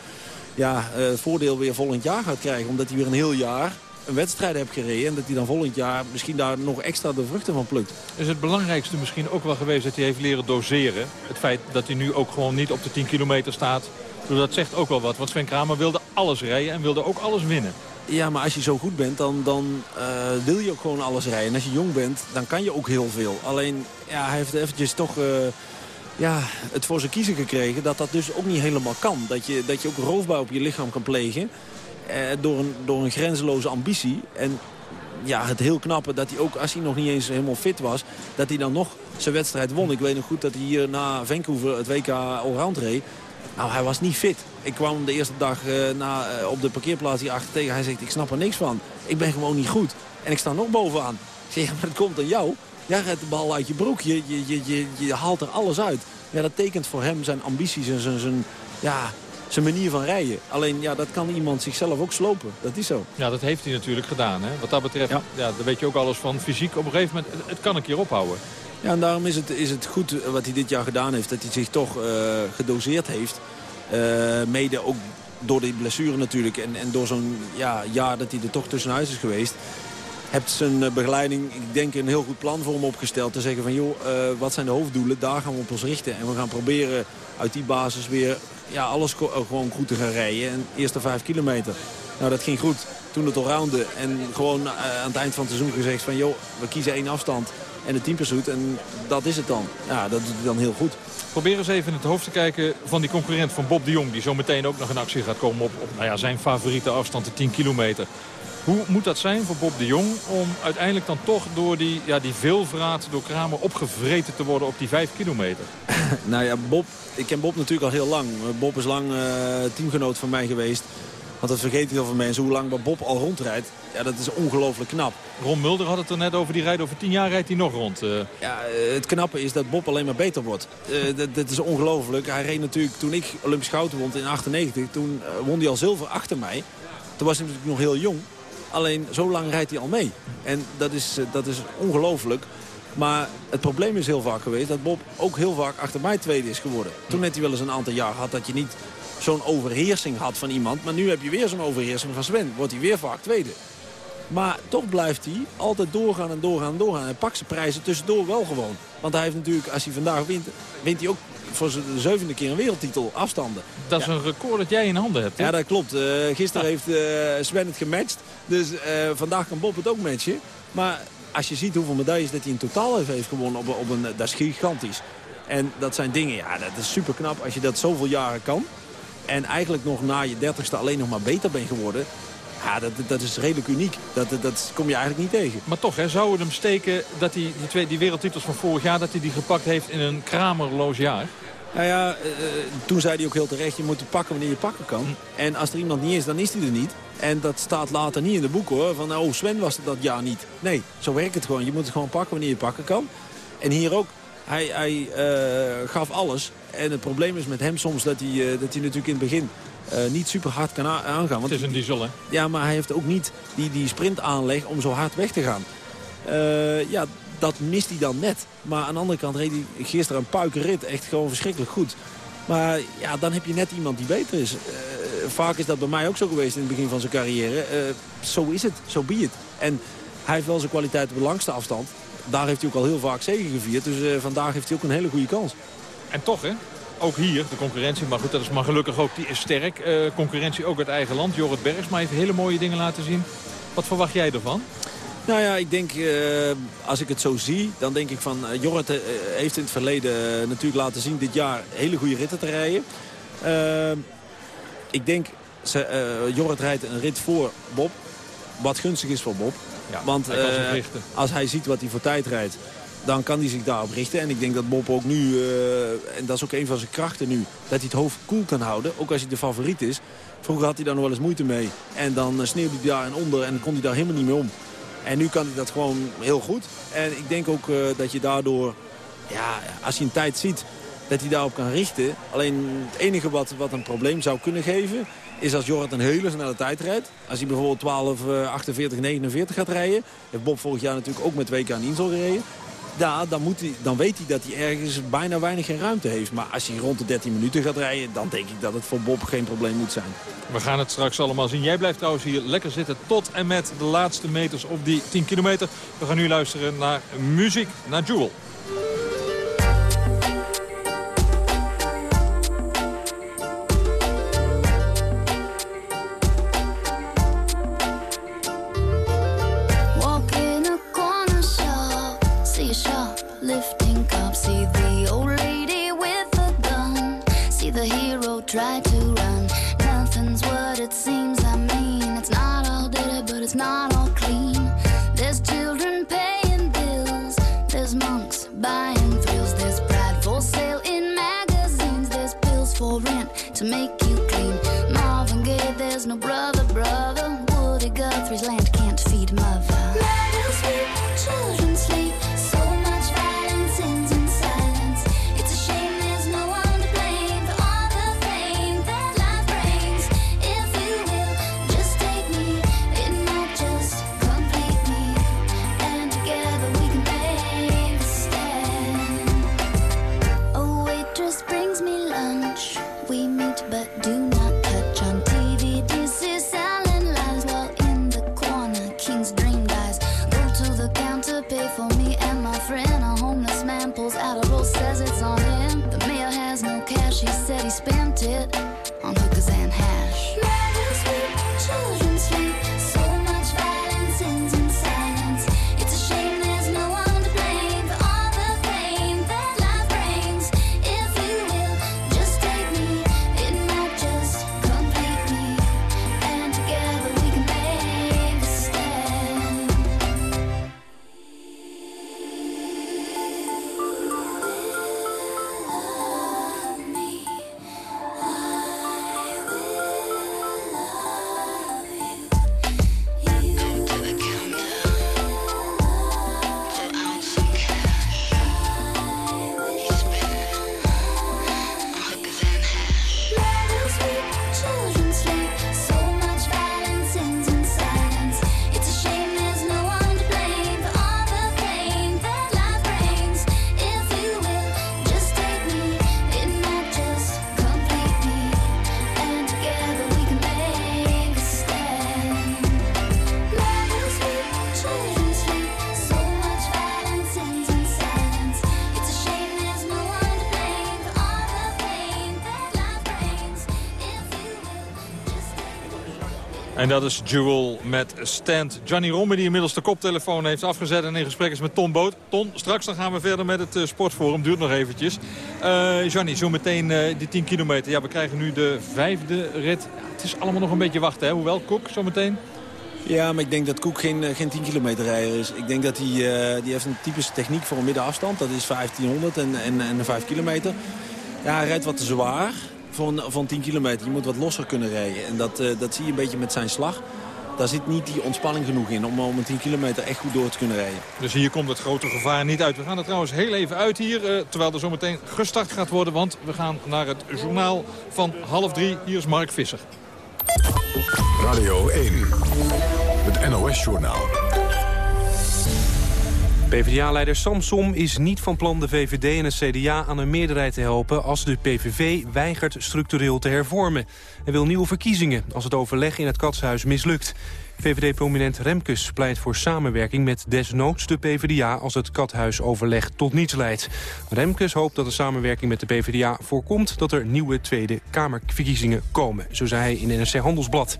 ja, voordeel weer volgend jaar gaat krijgen. Omdat hij weer een heel jaar een wedstrijd hebt gereden... en dat hij dan volgend jaar misschien daar nog extra de vruchten van plukt. Is het belangrijkste misschien ook wel geweest dat hij heeft leren doseren? Het feit dat hij nu ook gewoon niet op de 10 kilometer staat... dat zegt ook wel wat. Want Sven Kramer wilde alles rijden en wilde ook alles winnen. Ja, maar als je zo goed bent, dan, dan uh, wil je ook gewoon alles rijden. En als je jong bent, dan kan je ook heel veel. Alleen, ja, hij heeft eventjes toch... Uh, ja, het voor zijn kiezen gekregen dat dat dus ook niet helemaal kan. Dat je, dat je ook roofbouw op je lichaam kan plegen. Eh, door, een, door een grenzeloze ambitie. En ja, het heel knappe dat hij ook, als hij nog niet eens helemaal fit was... dat hij dan nog zijn wedstrijd won. Ik weet nog goed dat hij hier na Vancouver het WK allround reed. Nou, hij was niet fit. Ik kwam de eerste dag uh, na, uh, op de parkeerplaats hier achter tegen. Hij zegt, ik snap er niks van. Ik ben gewoon niet goed. En ik sta nog bovenaan. Ik zeg, maar het komt aan jou. Jij redt de bal uit je broek. Je, je, je, je, je haalt er alles uit. Ja, dat tekent voor hem zijn ambities en zijn, zijn, ja, zijn manier van rijden. Alleen ja, dat kan iemand zichzelf ook slopen. Dat is zo. Ja, dat heeft hij natuurlijk gedaan. Hè? Wat dat betreft, ja. ja dan weet je ook alles van fysiek. Op een gegeven moment, het, kan een keer ophouden. Ja, en daarom is het, is het goed wat hij dit jaar gedaan heeft. Dat hij zich toch uh, gedoseerd heeft. Uh, mede ook door die blessure natuurlijk. En, en door zo'n ja, jaar dat hij er toch tussenuit is geweest hebt zijn eh, begeleiding, ik denk, een heel goed plan voor hem opgesteld. Te zeggen van, joh, wat zijn de hoofddoelen? Daar gaan we op ons richten. En we gaan proberen uit die basis weer ja, alles gewoon goed te gaan rijden. En eerste vijf kilometer. Nou, dat ging goed. Toen het al rounde. En gewoon aan het eind van het seizoen gezegd van... joh, we kiezen één afstand en de teampursuit. En dat is het dan. Ja, dat doet hij dan heel goed. Probeer eens even in het hoofd te kijken van die concurrent van Bob de Jong... die zo meteen ook nog in actie gaat komen op, op nou ja, zijn favoriete afstand, de 10 kilometer. Hoe moet dat zijn voor Bob de Jong om uiteindelijk dan toch door die, ja, die veelvraat door Kramer opgevreten te worden op die 5 kilometer? nou ja, Bob, ik ken Bob natuurlijk al heel lang. Bob is lang uh, teamgenoot van mij geweest. Want dat vergeten heel veel mensen. Hoe lang Bob al rondrijdt, ja, dat is ongelooflijk knap. Ron Mulder had het er net over. Die rijdt over tien jaar rijdt hij nog rond. Uh. Ja, het knappe is dat Bob alleen maar beter wordt. Uh, dat, dat, is ongelooflijk. Hij reed natuurlijk, toen ik Olympisch goud won in 98, toen won hij al zilver achter mij. Toen was hij natuurlijk nog heel jong. Alleen zo lang rijdt hij al mee. En dat is, dat is ongelooflijk. Maar het probleem is heel vaak geweest dat Bob ook heel vaak achter mij tweede is geworden. Toen net hij wel eens een aantal jaar gehad dat je niet zo'n overheersing had van iemand. Maar nu heb je weer zo'n overheersing van Sven. Wordt hij weer vaak tweede. Maar toch blijft hij altijd doorgaan en doorgaan en doorgaan. Hij pakt zijn prijzen tussendoor wel gewoon. Want hij heeft natuurlijk, als hij vandaag wint, wint hij ook voor de zevende keer een wereldtitel afstanden. Dat is een record dat jij in handen hebt. Ja, dat klopt. Uh, gisteren heeft uh, Sven het gematcht. Dus uh, vandaag kan Bob het ook matchen. Maar als je ziet hoeveel medailles dat hij in totaal heeft gewonnen, op, op een, dat is gigantisch. En dat zijn dingen, ja, dat is super knap als je dat zoveel jaren kan. En eigenlijk nog na je dertigste alleen nog maar beter bent geworden. Ja, dat, dat is redelijk uniek. Dat, dat kom je eigenlijk niet tegen. Maar toch, hè, zou het hem steken dat hij die, twee, die wereldtitels van vorig jaar... dat hij die gepakt heeft in een kramerloos jaar? Nou ja, uh, toen zei hij ook heel terecht, je moet het pakken wanneer je pakken kan. En als er iemand niet is, dan is hij er niet. En dat staat later niet in de boeken hoor. Van oh, Sven was het dat jaar niet. Nee, zo werkt het gewoon. Je moet het gewoon pakken wanneer je pakken kan. En hier ook. Hij, hij uh, gaf alles. En het probleem is met hem soms dat hij, uh, dat hij natuurlijk in het begin uh, niet super hard kan aangaan. Want het is een diesel hè? Ja, maar hij heeft ook niet die, die sprint aanleg om zo hard weg te gaan. ja, dat mist hij dan net. Maar aan de andere kant reed hij gisteren een puikenrit. Echt gewoon verschrikkelijk goed. Maar ja, dan heb je net iemand die beter is. Vaak is dat bij mij ook zo geweest in het begin van zijn carrière. Zo is het, zo be het. En hij heeft wel zijn kwaliteit op de langste afstand. Daar heeft hij ook al heel vaak zegen gevierd. Dus uh, vandaag heeft hij ook een hele goede kans. En toch hè, ook hier, de concurrentie, maar goed, dat is maar gelukkig ook, die is sterk. concurrentie ook uit eigen land. Jorrit Bergsma heeft hele mooie dingen laten zien. Wat verwacht jij ervan? Nou ja, ik denk, uh, als ik het zo zie, dan denk ik van... Uh, Jorrit uh, heeft in het verleden natuurlijk laten zien dit jaar hele goede ritten te rijden. ik denk, ze, Jorrit rijdt een rit voor Bob, wat gunstig is voor Bob. Ja, Want hij als hij ziet wat hij voor tijd rijdt, dan kan hij zich daarop richten. En ik denk dat Bob ook nu, en dat is ook een van zijn krachten nu... dat hij het hoofd koel kan houden, ook als hij de favoriet is. Vroeger had hij daar nog wel eens moeite mee. En dan sneeuwde hij daar en onder en dan kon hij daar helemaal niet meer om. En nu kan hij dat gewoon heel goed. En ik denk ook uh, dat je daardoor, ja, als je een tijd ziet, dat hij daarop kan richten. Alleen het enige wat, wat een probleem zou kunnen geven, is als Jorrit een hele snelle tijd rijdt. Als hij bijvoorbeeld 12, uh, 48, 49 gaat rijden. Heeft Bob vorig jaar natuurlijk ook met WK in Insel gereden ja, dan, moet hij, dan weet hij dat hij ergens bijna weinig geen ruimte heeft. Maar als hij rond de 13 minuten gaat rijden, dan denk ik dat het voor Bob geen probleem moet zijn. We gaan het straks allemaal zien. Jij blijft trouwens hier lekker zitten tot en met de laatste meters op die 10 kilometer. We gaan nu luisteren naar muziek, naar Jewel. friend, a homeless man pulls out a roll, says it's on him. The mayor has no cash, he said he spent it. Dat is Jewel met Stand. Johnny Romme die inmiddels de koptelefoon heeft afgezet en in gesprek is met Ton Boot. Ton, straks dan gaan we verder met het uh, sportforum. Duurt nog eventjes. Uh, Johnny, zo meteen uh, die 10 kilometer. Ja, we krijgen nu de vijfde rit. Ja, het is allemaal nog een beetje wachten, hè? Hoewel, Koek, zo meteen. Ja, maar ik denk dat Koek geen, geen 10 kilometer rijder is. Ik denk dat hij die heeft een typische techniek voor een middenafstand. Dat is 1500 en, en, en 5 kilometer. Ja, hij rijdt wat te zwaar van, van 10 kilometer. Je moet wat losser kunnen rijden. En dat, uh, dat zie je een beetje met zijn slag. Daar zit niet die ontspanning genoeg in om, om een 10 kilometer echt goed door te kunnen rijden. Dus hier komt het grote gevaar niet uit. We gaan er trouwens heel even uit hier, uh, terwijl er zometeen gestart gaat worden. Want we gaan naar het journaal van half drie. Hier is Mark Visser. Radio 1, het NOS-journaal. PvdA-leider Samsom is niet van plan de VVD en het CDA aan een meerderheid te helpen... als de PVV weigert structureel te hervormen. Hij wil nieuwe verkiezingen als het overleg in het katshuis mislukt. VVD-prominent Remkes pleit voor samenwerking met desnoods de PvdA... als het kathuisoverleg tot niets leidt. Remkes hoopt dat de samenwerking met de PvdA voorkomt... dat er nieuwe Tweede Kamerverkiezingen komen, zo zei hij in NRC Handelsblad.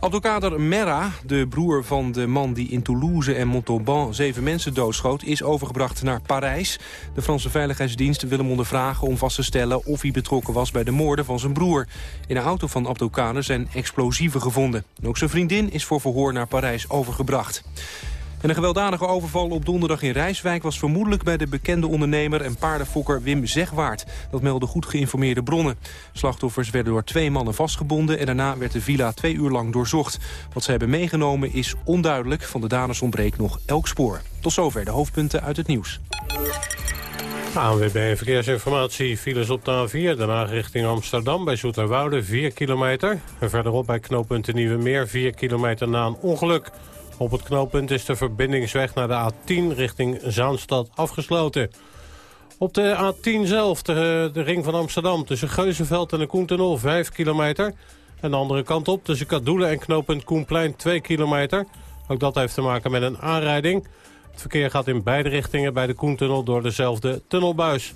Abdelkader Merra, de broer van de man die in Toulouse en Montauban zeven mensen doodschoot, is overgebracht naar Parijs. De Franse Veiligheidsdienst wil hem ondervragen om vast te stellen of hij betrokken was bij de moorden van zijn broer. In de auto van Abdelkader zijn explosieven gevonden. Ook zijn vriendin is voor verhoor naar Parijs overgebracht. En een gewelddadige overval op donderdag in Rijswijk... was vermoedelijk bij de bekende ondernemer en paardenfokker Wim Zegwaard. Dat melden goed geïnformeerde bronnen. Slachtoffers werden door twee mannen vastgebonden... en daarna werd de villa twee uur lang doorzocht. Wat ze hebben meegenomen is onduidelijk. Van de daders ontbreekt nog elk spoor. Tot zover de hoofdpunten uit het nieuws. ANWB Verkeersinformatie. Files op de A4, daarna richting Amsterdam bij Zoeterwoude 4 kilometer. En verderop bij knooppunt Nieuwe Meer 4 kilometer na een ongeluk. Op het knooppunt is de verbindingsweg naar de A10 richting Zaanstad afgesloten. Op de A10 zelf, de, de ring van Amsterdam, tussen Geuzenveld en de Koentunnel 5 kilometer. En de andere kant op, tussen Kadoelen en knooppunt Koenplein 2 kilometer. Ook dat heeft te maken met een aanrijding. Het verkeer gaat in beide richtingen bij de Koentunnel door dezelfde tunnelbuis.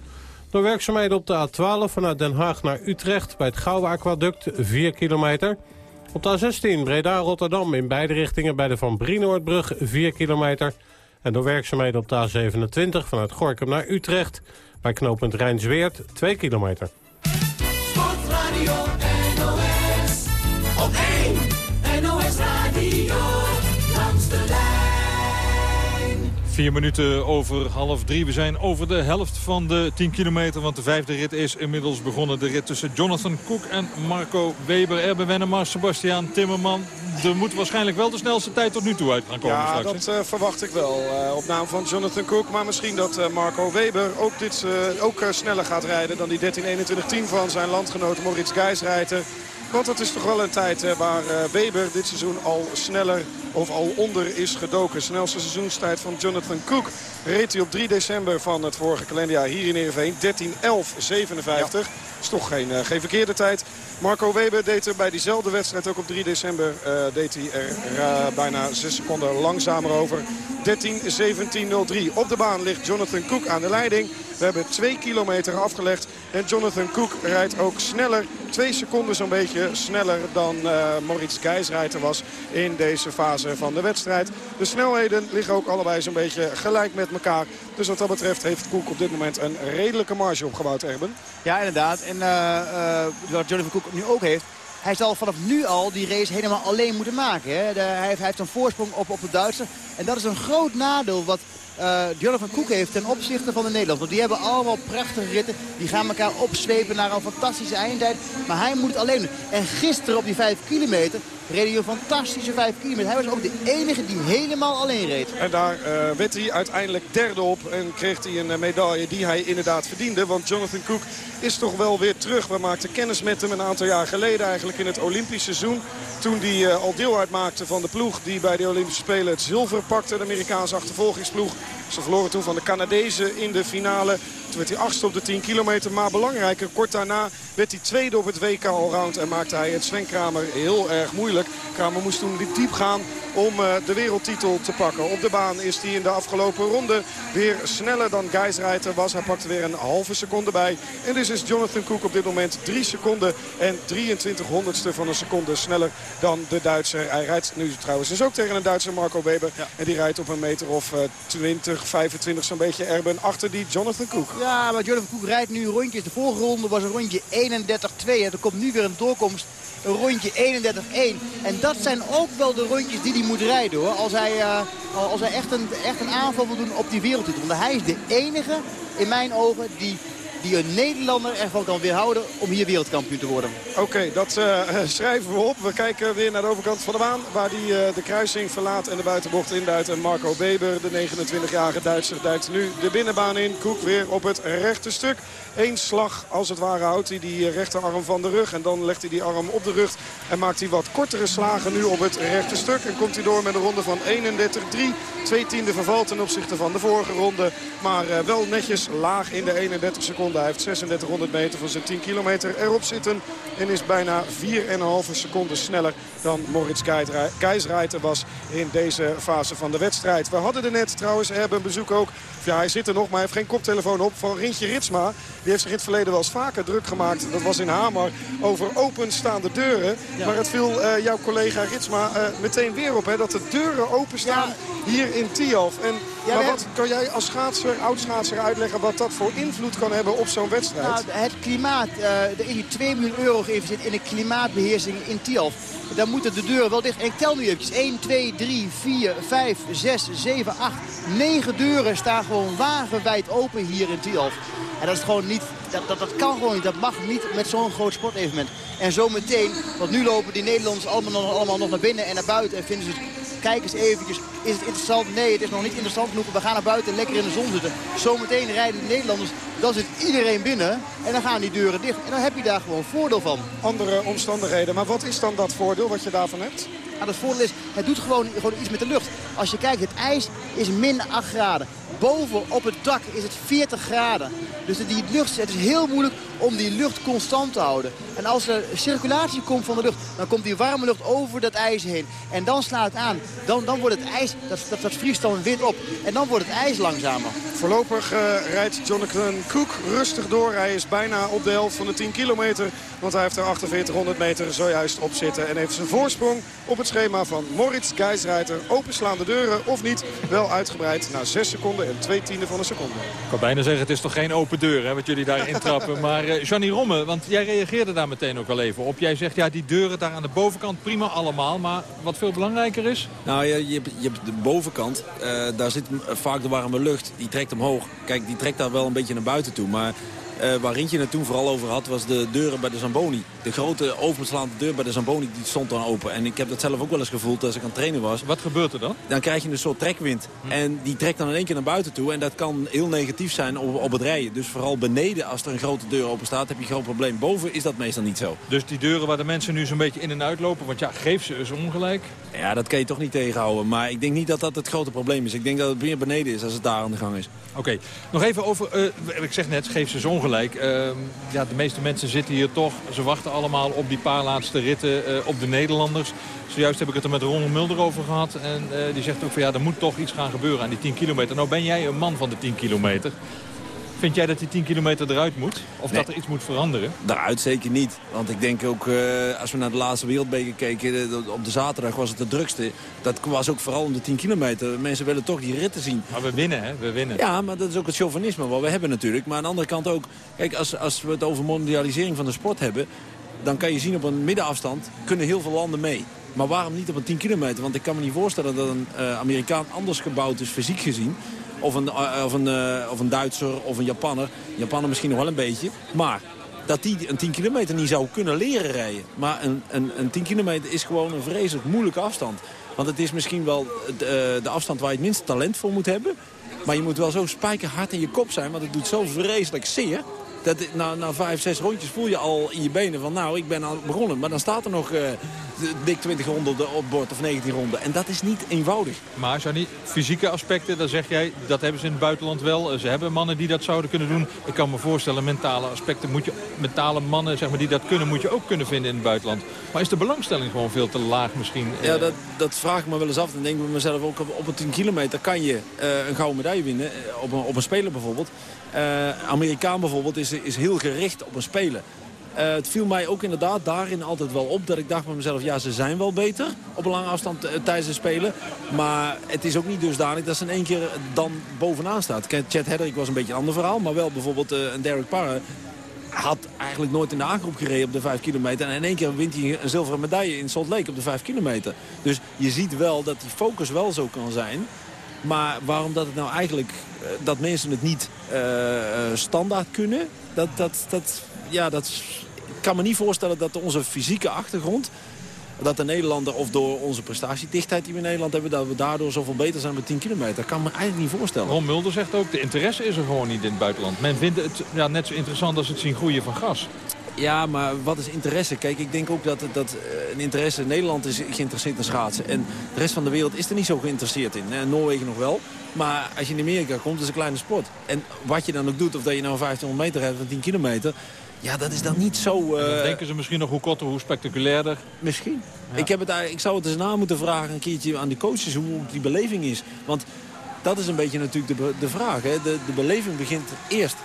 Door werkzaamheden op de A12 vanuit Den Haag naar Utrecht bij het Gouwe Aquaduct 4 kilometer... Op de A16 Breda-Rotterdam in beide richtingen bij de Van Brienoordbrug 4 kilometer. En door werkzaamheden op de A27 vanuit Gorkum naar Utrecht bij knooppunt Rijnsweert 2 kilometer. Vier minuten over half drie. We zijn over de helft van de 10 kilometer. Want de vijfde rit is inmiddels begonnen. De rit tussen Jonathan Cook en Marco Weber. Erben Wennemars, Sebastian Timmerman. Er moet waarschijnlijk wel de snelste tijd tot nu toe uit gaan komen. Ja, straks, dat uh, verwacht ik wel. Uh, op naam van Jonathan Cook. Maar misschien dat uh, Marco Weber ook, dit, ook sneller gaat rijden... dan die 13-21-10 van zijn landgenoot Moritz Geisreiter. Want dat is toch wel een tijd waar Weber dit seizoen al sneller of al onder is gedoken. Snelste seizoenstijd van Jonathan Cook reed hij op 3 december van het vorige kalenderjaar hier in Ereveen. 13-11-57. Ja. is toch geen, uh, geen verkeerde tijd. Marco Weber deed er bij diezelfde wedstrijd ook op 3 december uh, deed hij er uh, bijna 6 seconden langzamer over. 13-17-03. Op de baan ligt Jonathan Cook aan de leiding. We hebben 2 kilometer afgelegd. En Jonathan Cook rijdt ook sneller. 2 seconden zo'n beetje sneller dan uh, Moritz Geisreiter was in deze fase van de wedstrijd. De snelheden liggen ook allebei zo'n beetje gelijk met elkaar. Dus wat dat betreft heeft Cook op dit moment een redelijke marge opgebouwd, Erben. Ja, inderdaad. En wat Jonathan Cook nu ook heeft... Hij zal vanaf nu al die race helemaal alleen moeten maken. Hè? Hij, heeft, hij, heeft, een voorsprong op, op de Duitser. En dat is een groot nadeel wat uh, Jonathan Cook heeft ten opzichte van de Nederlanders. Want die hebben allemaal prachtige ritten. Die gaan elkaar opzwepen naar een fantastische eindtijd. Maar hij moet alleen doen. En gisteren op die 5 kilometer reed hij een fantastische 5 kilometer. Hij was ook de enige die helemaal alleen reed. En daar uh, werd hij uiteindelijk derde op. En kreeg hij een medaille die hij inderdaad verdiende. Want Jonathan Cook is toch wel weer terug. We maakten kennis met hem een aantal jaar geleden. Eigenlijk in het Olympisch seizoen. Toen hij uh, al deel uitmaakte van de ploeg die bij de Olympische Spelen het zilver pakte. De Amerikaanse achtervolgingsploeg. Ze verloren toen van de Canadezen in de finale. Toen werd hij achtste op de 10 kilometer. Maar belangrijker, kort daarna werd hij tweede op het WK Allround. En maakte hij het Sven Kramer heel erg moeilijk. Kramer moest toen diep gaan om uh, de wereldtitel te pakken. Op de baan is hij in de afgelopen ronde weer sneller dan Geisreiter was. Hij pakte weer een halve seconde bij. En dus is Jonathan Cook op dit moment 3 seconden en 23 honderdste van een seconde sneller dan de Duitser. Hij rijdt nu trouwens dus ook tegen een Duitser Marco Weber. En die rijdt op een meter of uh, 20, 25 zo'n beetje Erben achter die Jonathan Cook. Ja, maar Jonathan Cook rijdt nu rondjes. De vorige ronde was een rondje 31-2. Er komt nu weer een doorkomst een rondje 31-1. En dat zijn ook wel de rondjes die hij moet rijden hoor. Als hij, uh, als hij echt, een, echt een aanval wil doen op die wereldtitel. Want hij is de enige in mijn ogen die die een Nederlander ervan kan weerhouden om hier wereldkampioen te worden. Oké, dat uh, schrijven we op. We kijken weer naar de overkant van de baan. Waar die uh, de kruising verlaat en de buitenbocht induidt. En Marco Weber, de 29-jarige Duitser, duikt nu de binnenbaan in. Koek weer op het rechte stuk. Eén slag, als het ware, houdt hij die rechterarm van de rug. En dan legt hij die arm op de rug. En maakt hij wat kortere slagen nu op het rechte stuk. En komt hij door met een ronde van 31-3. Twee tiende vervalt ten opzichte van de vorige ronde. Maar wel netjes laag in de 31 seconden. Hij heeft 3600 meter van zijn 10 kilometer erop zitten. En is bijna 4,5 seconden sneller dan Moritz Keisreiter was in deze fase van de wedstrijd. We hadden er net trouwens, hebben een bezoek ook. Ja, hij zit er nog, maar hij heeft geen koptelefoon op. Van Rintje Ritsma. Die heeft zich in het verleden wel eens vaker druk gemaakt. Dat was in Hamer over openstaande deuren. Ja. Maar het viel uh, jouw collega Ritsma uh, meteen weer op. Hè, dat de deuren openstaan ja. hier in Tialf. En, ja, maar wat kan jij als schaatser, oud-schaatser uitleggen wat dat voor invloed kan hebben op zo'n wedstrijd? Nou, het klimaat. Uh, er is hier 2 miljoen euro geïnvesteerd in de klimaatbeheersing in Tialf. Dan moeten de deuren wel dicht. En ik tel nu eventjes. 1, 2, 3, 4, 5, 6, 7, 8, 9 deuren staan gewoon wagenwijd open hier in Tialf. En dat is gewoon niet, dat, dat, kan gewoon niet. Dat mag niet met zo'n groot sportevenement. En zometeen, want nu lopen die Nederlanders allemaal nog, allemaal nog naar binnen en naar buiten. En vinden ze het, kijk eens eventjes, is het interessant? Nee, het is nog niet interessant genoeg. We gaan naar buiten lekker in de zon zitten. Zometeen rijden de Nederlanders, dan zit iedereen binnen. En dan gaan die deuren dicht. En dan heb je daar gewoon voordeel van. Andere omstandigheden. Maar wat is dan dat voordeel wat je daarvan hebt? Nou, het voordeel is, het doet gewoon, gewoon iets met de lucht. Als je kijkt, het ijs is min 8 graden. Boven op het dak is het 40 graden. Dus die lucht, het is heel moeilijk om die lucht constant te houden. En als er circulatie komt van de lucht, dan komt die warme lucht over dat ijs heen. En dan slaat het aan. Dan, dan wordt het ijs, dat, dat, dat vriest dan wind op. En dan wordt het ijs langzamer. Voorlopig uh, rijdt Jonathan Cook rustig door. Hij is bijna op de helft van de 10 kilometer. Want hij heeft er 4800 meter zojuist op zitten. En heeft zijn voorsprong op het schema van Moritz Geisreiter. Openslaande deuren of niet, wel uitgebreid na 6 seconden en 2 tienden van een seconde. Ik kan bijna zeggen, het is toch geen open deur hè, wat jullie daar intrappen. maar uh, Johnny Romme, want jij reageerde daar meteen ook al even op. Jij zegt, ja, die deuren daar aan de bovenkant, prima allemaal. Maar wat veel belangrijker is? Nou, je, je, je hebt de bovenkant, uh, daar zit vaak de warme lucht. Die trekt omhoog. Kijk, die trekt daar wel een beetje naar buiten toe. Maar uh, waar Rintje het toen vooral over had, was de deuren bij de Zamboni. De grote openslaande deur bij de Zamboni die stond dan open. En ik heb dat zelf ook wel eens gevoeld als ik aan het trainen was. Wat gebeurt er dan? Dan krijg je een soort trekwind. Hm. En die trekt dan in één keer naar buiten toe. En dat kan heel negatief zijn op, op het rijden. Dus vooral beneden, als er een grote deur open staat, heb je een groot probleem. Boven is dat meestal niet zo. Dus die deuren waar de mensen nu zo'n beetje in en uit lopen, want ja, geef ze eens ongelijk. Ja, dat kan je toch niet tegenhouden. Maar ik denk niet dat dat het grote probleem is. Ik denk dat het meer beneden is als het daar aan de gang is. Oké, okay. nog even over, uh, ik zeg net, geef ze eens ongelijk. Uh, ja, de meeste mensen zitten hier toch. Ze wachten allemaal op die paar laatste ritten uh, op de Nederlanders. Zojuist heb ik het er met Ronald Mulder over gehad. En uh, die zegt ook van ja, er moet toch iets gaan gebeuren aan die 10 kilometer. Nou ben jij een man van de 10 kilometer. Vind jij dat die 10 kilometer eruit moet? Of nee. dat er iets moet veranderen? Daaruit zeker niet. Want ik denk ook, uh, als we naar de laatste wereldbeker keken... op de zaterdag was het de drukste. Dat was ook vooral om de 10 kilometer. Mensen willen toch die ritten zien. Maar we winnen, hè? We winnen. Ja, maar dat is ook het chauvinisme wat we hebben natuurlijk. Maar aan de andere kant ook... Kijk, als, als we het over mondialisering van de sport hebben... dan kan je zien op een middenafstand kunnen heel veel landen mee. Maar waarom niet op een 10 kilometer? Want ik kan me niet voorstellen dat een uh, Amerikaan anders gebouwd is, fysiek gezien of een, of, een, uh, of een Duitser of een Japanner. Japaner misschien nog wel een beetje. Maar dat die een 10 kilometer niet zou kunnen leren rijden. Maar een, een, een 10 kilometer is gewoon een vreselijk moeilijke afstand. Want het is misschien wel de, de afstand waar je het minste talent voor moet hebben. Maar je moet wel zo spijkerhard in je kop zijn, want het doet zo vreselijk zeer. Dat, na, na vijf, zes rondjes voel je al in je benen van nou, ik ben al begonnen. Maar dan staat er nog uh, dik 20 ronden op, bord of 19 ronden. En dat is niet eenvoudig. Maar Johnny, fysieke aspecten, dan zeg jij, dat hebben ze in het buitenland wel. Ze hebben mannen die dat zouden kunnen doen. Ik kan me voorstellen, mentale aspecten, moet je, mentale mannen zeg maar, die dat kunnen, moet je ook kunnen vinden in het buitenland. Maar is de belangstelling gewoon veel te laag misschien? Ja, dat, dat vraag ik me wel eens af. Dan denk ik bij mezelf ook op, op een 10 kilometer kan je uh, een gouden medaille winnen. Op een, op een speler bijvoorbeeld. Uh, Amerikaan bijvoorbeeld is, is heel gericht op een speler. Uh, het viel mij ook inderdaad daarin altijd wel op dat ik dacht bij mezelf... ja, ze zijn wel beter op een lange afstand uh, tijdens het spelen. Maar het is ook niet dusdanig dat ze in één keer dan bovenaan staat. Chad Hedrick was een beetje een ander verhaal. Maar wel bijvoorbeeld uh, een Derek Parra had eigenlijk nooit in de aangroep gereden op de 5 kilometer. En in één keer wint hij een zilveren medaille in Salt Lake op de 5 kilometer. Dus je ziet wel dat die focus wel zo kan zijn... Maar waarom dat het nou eigenlijk, dat mensen het niet uh, standaard kunnen, dat, dat, dat, ja, dat, ik kan me niet voorstellen dat onze fysieke achtergrond, dat de Nederlander of door onze prestatiedichtheid die we in Nederland hebben, dat we daardoor zoveel beter zijn met 10 kilometer. Dat kan me eigenlijk niet voorstellen. Ron Mulder zegt ook, de interesse is er gewoon niet in het buitenland. Men vindt het ja, net zo interessant als het zien groeien van gas. Ja, maar wat is interesse? Kijk, ik denk ook dat, dat een interesse in Nederland is geïnteresseerd in schaatsen. En de rest van de wereld is er niet zo geïnteresseerd in. Noorwegen nog wel. Maar als je in Amerika komt, is het een kleine sport. En wat je dan ook doet, of dat je nou 1500 meter hebt van 10 kilometer... Ja, dat is dan niet zo... Uh... Dan denken ze misschien nog hoe korter, hoe spectaculairder. Misschien. Ja. Ik, heb het, ik zou het eens na moeten vragen een keertje aan die coaches hoe die beleving is. Want dat is een beetje natuurlijk de, de vraag. Hè. De, de beleving begint eerst.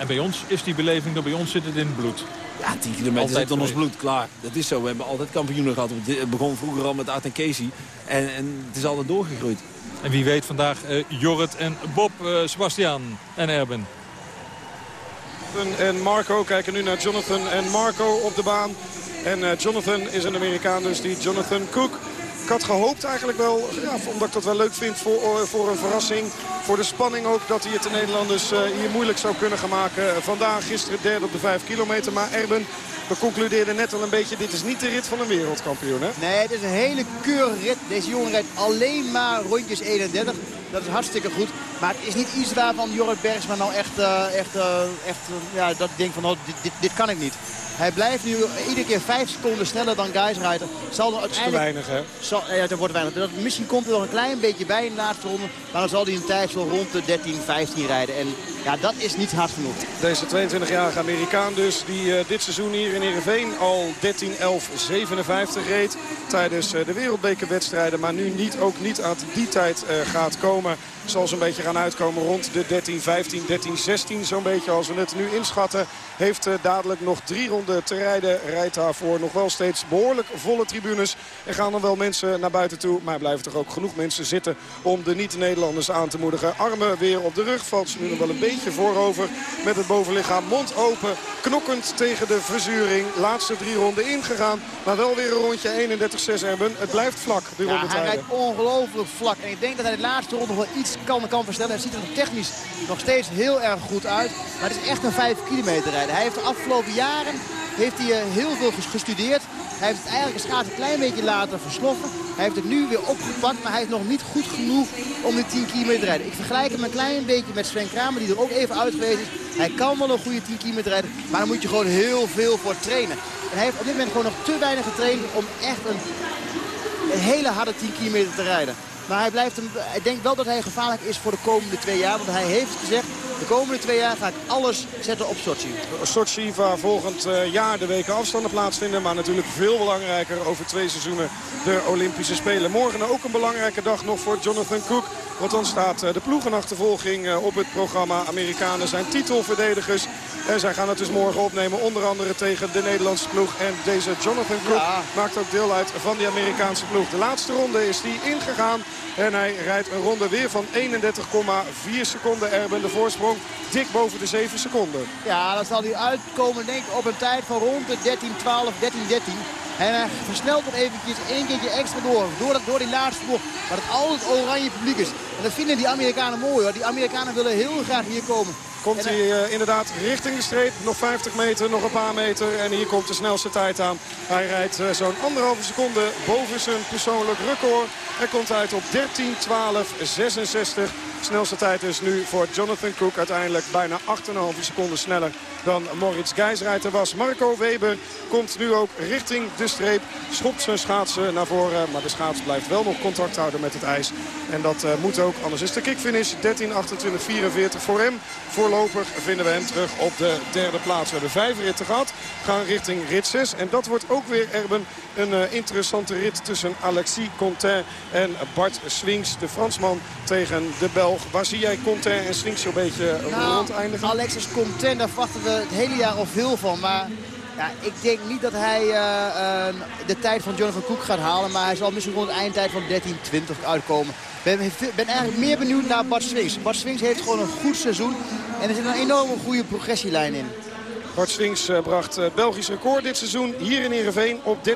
En bij ons is die beleving, door bij ons zit het in het bloed. Ja, 10 kilometer altijd zit in ons bloed, klaar. Dat is zo. We hebben altijd kampioenen gehad. Het begon vroeger al met Art en Casey. En, en het is altijd doorgegroeid. En wie weet vandaag uh, Jorrit en Bob, uh, Sebastian en Erben. En Marco kijken nu naar Jonathan en Marco op de baan. En uh, Jonathan is een Amerikaan, dus die Jonathan Cook. Ik had gehoopt eigenlijk wel, ja, omdat ik dat wel leuk vind voor, voor een verrassing. Voor de spanning ook dat hij het de Nederlanders uh, hier moeilijk zou kunnen gaan maken. Vandaag, gisteren derde op de 5 kilometer. Maar Erben, we concludeerden net al een beetje, dit is niet de rit van een wereldkampioen hè? Nee, het is een hele keurige rit. Deze jongen rijdt alleen maar rondjes 31. Dat is hartstikke goed. Maar het is niet iets waarvan Jorrit Bergsma nou echt, uh, echt, uh, echt ja, dat denkt van oh, dit, dit, dit kan ik niet. Hij blijft nu iedere keer 5 seconden sneller dan Geisreiter. Zal er uiteindelijk... weinig, hè? Zal, ja, dat wordt weinig. Dat, misschien komt er nog een klein beetje bij in de laatste ronde. Maar dan zal hij een tijd zo rond de 13, 15 rijden. En ja, dat is niet hard genoeg. Deze 22-jarige Amerikaan dus, die uh, dit seizoen hier in Ereveen al 13, 11, 57 reed. Tijdens uh, de wereldbekerwedstrijden. Maar nu niet, ook niet aan die tijd uh, gaat komen. Zal zo'n beetje gaan uitkomen rond de 13, 15, 13, 16. Zo'n beetje als we het nu inschatten. Heeft uh, dadelijk nog drie ronden te rijden. Rijdt daarvoor nog wel steeds behoorlijk volle tribunes. Er gaan dan wel mensen naar buiten toe. Maar er blijven toch ook genoeg mensen zitten om de niet-Nederlanders aan te moedigen. Armen weer op de rug. Valt ze nu nog wel een beetje voorover met het bovenlichaam. Mond open. Knokkend tegen de verzuring. Laatste drie ronden ingegaan. Maar wel weer een rondje 31-6 hebben. Het blijft vlak, die ja. Hij rijdt ongelooflijk vlak. En ik denk dat hij de laatste ronde wel iets kan, kan verstellen. Hij ziet er technisch nog steeds heel erg goed uit. Maar het is echt een 5 kilometer rijden. Hij heeft de afgelopen jaren heeft hij heel veel gestudeerd. Hij heeft het eigenlijk schaats een klein beetje laten versloffen. Hij heeft het nu weer opgepakt, maar hij is nog niet goed genoeg om die 10 kilometer te rijden. Ik vergelijk hem een klein beetje met Sven Kramer, die er ook even uit geweest is. Hij kan wel een goede 10 kilometer rijden, maar daar moet je gewoon heel veel voor trainen. En hij heeft op dit moment gewoon nog te weinig getraind om echt een, een hele harde 10 kilometer te rijden. Maar hij blijft hem, ik denk wel dat hij gevaarlijk is voor de komende twee jaar. Want hij heeft gezegd, de komende twee jaar ga ik alles zetten op Sochi. Sochi waar volgend jaar de weken afstanden plaatsvinden. Maar natuurlijk veel belangrijker over twee seizoenen de Olympische Spelen. Morgen ook een belangrijke dag nog voor Jonathan Cook. Want dan staat de ploegenachtervolging op het programma. Amerikanen zijn titelverdedigers. En zij gaan het dus morgen opnemen. Onder andere tegen de Nederlandse ploeg. En deze Jonathan Cook ja. maakt ook deel uit van die Amerikaanse ploeg. De laatste ronde is die ingegaan. En hij rijdt een ronde weer van 31,4 seconden. Erben de voorsprong dik boven de 7 seconden. Ja, dan zal hij uitkomen denk ik op een tijd van rond de 13, 12, 13, 13. En hij versnelt nog eventjes één keertje extra door. Door, dat, door die laatste bocht. Maar het altijd oranje publiek is. En dat vinden die Amerikanen mooi hoor. Die Amerikanen willen heel graag hier komen. Komt hij eh, inderdaad richting de streep. Nog 50 meter, nog een paar meter. En hier komt de snelste tijd aan. Hij rijdt eh, zo'n anderhalve seconde boven zijn persoonlijk record. Hij komt uit op 13, 12, 66. Snelste tijd is nu voor Jonathan Cook. Uiteindelijk bijna 8,5 seconden sneller dan Moritz Geisreiter was. Marco Weber komt nu ook richting de streep. Schopt zijn schaatsen naar voren. Maar de schaats blijft wel nog contact houden met het ijs. En dat uh, moet ook, anders is de kickfinish 13, 28, 44 voor hem. Voorlopig vinden we hem terug op de derde plaats. We hebben vijf ritten gehad. Gaan richting rit 6. En dat wordt ook weer, Erben, een uh, interessante rit tussen Alexis Contain en Bart Swings. De Fransman tegen de Belg. Waar zie jij Contain en Swings zo'n beetje nou, rond eindigen? Alexis Contain, daar verwachten we het hele jaar al veel van. Maar ja, ik denk niet dat hij uh, uh, de tijd van Jonathan Cook gaat halen. Maar hij zal misschien rond de eindtijd van 13-20 uitkomen. Ik ben, ben, eigenlijk meer benieuwd naar Bart Swings. Bart Swings heeft gewoon een goed seizoen. En er zit een enorme goede progressielijn in. Bart Swings uh, bracht uh, Belgisch record dit seizoen hier in Heerenveen op 13.21.44.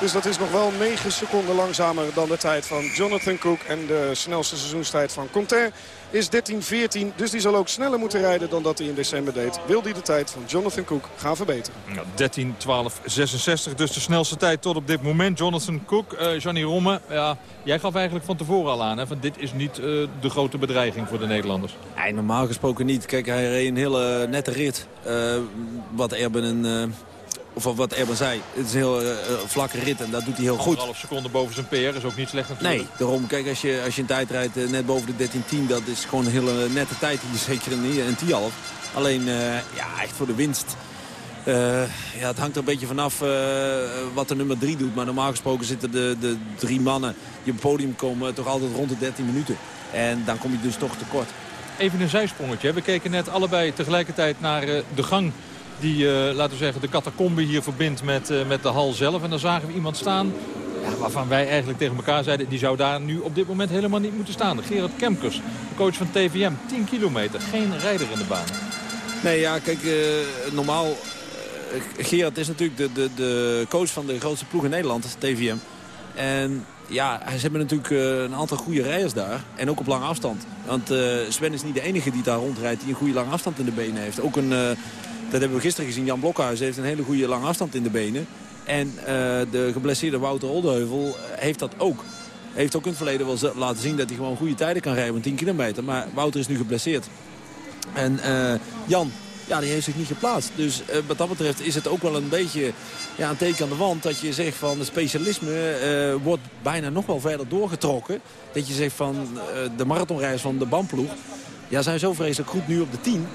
Dus dat is nog wel 9 seconden langzamer dan de tijd van Jonathan Cook. En de snelste seizoenstijd van Conter is 13.14. Dus die zal ook sneller moeten rijden dan dat hij in december deed. Wil hij de tijd van Jonathan Cook gaan verbeteren. Ja, 13, 12, 66. Dus de snelste tijd tot op dit moment. Jonathan Cook, uh, Johnny Romme. Ja, jij gaf eigenlijk van tevoren al aan. Hè, van dit is niet uh, de grote bedreiging voor de Nederlanders. Nee, normaal gesproken niet. Kijk, hij reed een hele nette rit. Uh, wat Erben een... Of wat Erben zei, het is een heel uh, vlakke rit en dat doet hij heel goed. Half seconde boven zijn PR is ook niet slecht natuurlijk. Nee, daarom, kijk, als je, als je een tijd rijdt uh, net boven de 13.10, dat is gewoon een hele nette tijd hier, zeker in, in Tialf. Alleen, uh, ja, echt voor de winst. ja, het hangt er een beetje vanaf wat de nummer 3 doet. Maar normaal gesproken zitten de, de drie mannen die op het podium komen toch altijd rond de 13 minuten. En dan kom je dus toch tekort. Even een zijsprongetje. We keken net allebei tegelijkertijd naar de gang die, uh, laten we zeggen, de catacombe hier verbindt met, uh, met de hal zelf. En dan zagen we iemand staan waarvan wij eigenlijk tegen elkaar zeiden... die zou daar nu op dit moment helemaal niet moeten staan. Gerard Kemkers, de coach van TVM. 10 kilometer, geen rijder in de baan. Nee, ja, kijk, uh, normaal... Gerard is natuurlijk de, de, de coach van de grootste ploeg in Nederland, TVM. En ja, ze hebben natuurlijk een aantal goede rijders daar. En ook op lange afstand. Want Sven is niet de enige die daar rondrijdt... die een goede lange afstand in de benen heeft. Ook een... Dat hebben we gisteren gezien. Jan Blokhuis heeft een hele goede lange afstand in de benen. En uh, de geblesseerde Wouter Oldeheuvel heeft dat ook. Heeft ook in het verleden wel laten zien dat hij gewoon goede tijden kan rijden van 10 kilometer. Maar Wouter is nu geblesseerd. En uh, Jan, ja, die heeft zich niet geplaatst. Dus wat dat betreft is het ook wel een beetje ja, een teken aan de wand... dat je zegt van het specialisme wordt bijna nog wel verder doorgetrokken. Dat je zegt van de marathonreis van de bandploeg... ja, zijn zo vreselijk goed nu op de 10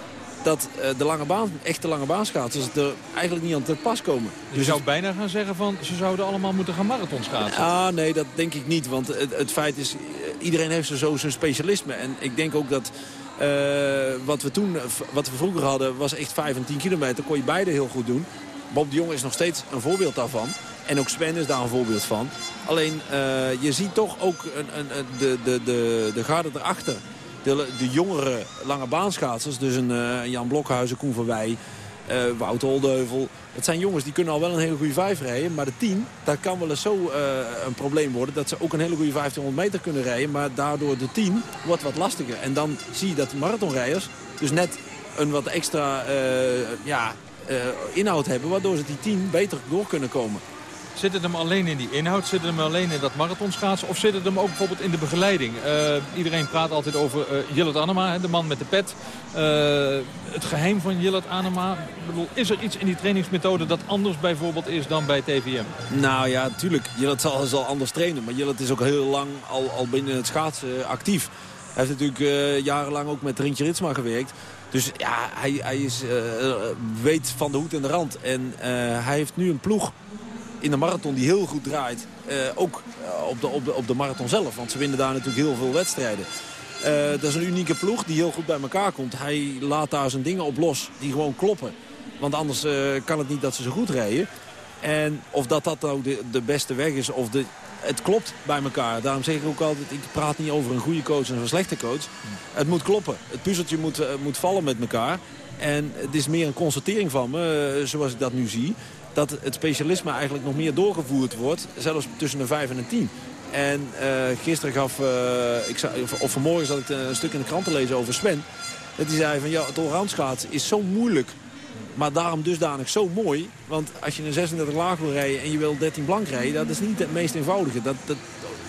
dat uh, de lange baan, echte lange baanschaatsers er eigenlijk niet aan te pas komen. Je zou bijna gaan zeggen van ze zouden allemaal moeten gaan marathonschaatsen. Ah, nee, dat denk ik niet. Want het, het feit is, iedereen heeft zo zijn specialisme. En ik denk ook dat uh, wat we toen, wat we vroeger hadden, was echt 5 en 10 kilometer. Kon je beide heel goed doen. Bob de Jong is nog steeds een voorbeeld daarvan. En ook Sven is daar een voorbeeld van. Alleen, uh, je ziet toch ook een, een, een, de, de, de, de garde erachter de, de jongere lange baanschaatsers. Dus een uh, Jan Blokhuizen, Koen van Wij, uh, Wouter Oldeuvel. Het zijn jongens die kunnen al wel een hele goede vijf rijden. Maar de 10, dat kan wel eens zo uh, een probleem worden. Dat ze ook een hele goede 1500 meter kunnen rijden. Maar daardoor de 10 wordt wat lastiger. En dan zie je dat de marathonrijders dus net een wat extra ja, inhoud hebben. Waardoor ze die 10 beter door kunnen komen. Zit het hem alleen in die inhoud? Zit het hem alleen in dat marathonschaatsen? Of zit het hem ook bijvoorbeeld in de begeleiding? Uh, iedereen praat altijd over uh, Jillet Anema, de man met de pet. Uh, het geheim van Jillet Anema. Bedoel, is er iets in die trainingsmethode dat anders bijvoorbeeld is dan bij TVM? Nou ja, natuurlijk. Jillet zal, zal anders trainen. Maar Jillet is ook heel lang al, al binnen het schaatsen actief. Hij heeft natuurlijk jarenlang ook met Rintje Ritsma gewerkt. Dus ja, hij, hij is, weet van de hoed en de rand. En hij heeft nu een ploeg in de marathon die heel goed draait. Uh, ook op, de, op, de, op de marathon zelf. Want ze winnen daar natuurlijk heel veel wedstrijden. Uh, dat is een unieke ploeg die heel goed bij elkaar komt. Hij laat daar zijn dingen op los die gewoon kloppen. Want anders kan het niet dat ze zo goed rijden. En of dat dat nou de, de beste weg is of de, het klopt bij elkaar. Daarom zeg ik ook altijd, ik praat niet over een goede coach en een slechte coach. Het moet kloppen. Het puzzeltje moet, moet vallen met elkaar. En het is meer een constatering van me, zoals ik dat nu zie dat het specialisme eigenlijk nog meer doorgevoerd wordt. Zelfs tussen de 5 en de 10. En uh, gisteren gaf, uh, ik zag, of, vanmorgen zat ik een stuk in de krant te lezen over Sven. Dat hij zei van ja, het allroundschaatsen is zo moeilijk. Maar daarom dusdanig zo mooi. Want als je een 36 laag wil rijden en je wil 13 blank rijden... dat is niet het meest eenvoudige. Dat, dat,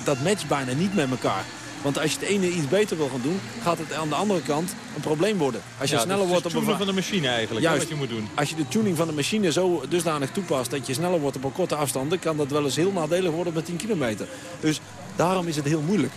dat matcht bijna niet met elkaar. Want als je het ene iets beter wil gaan doen, gaat het aan de andere kant een probleem worden. Als je ja, sneller wordt op een van de machine eigenlijk, Juist, wat je moet doen. Als je de tuning van de machine zo dusdanig toepast dat je sneller wordt op een korte afstanden, kan dat wel eens heel nadelig worden met 10 kilometer. Dus daarom is het heel moeilijk.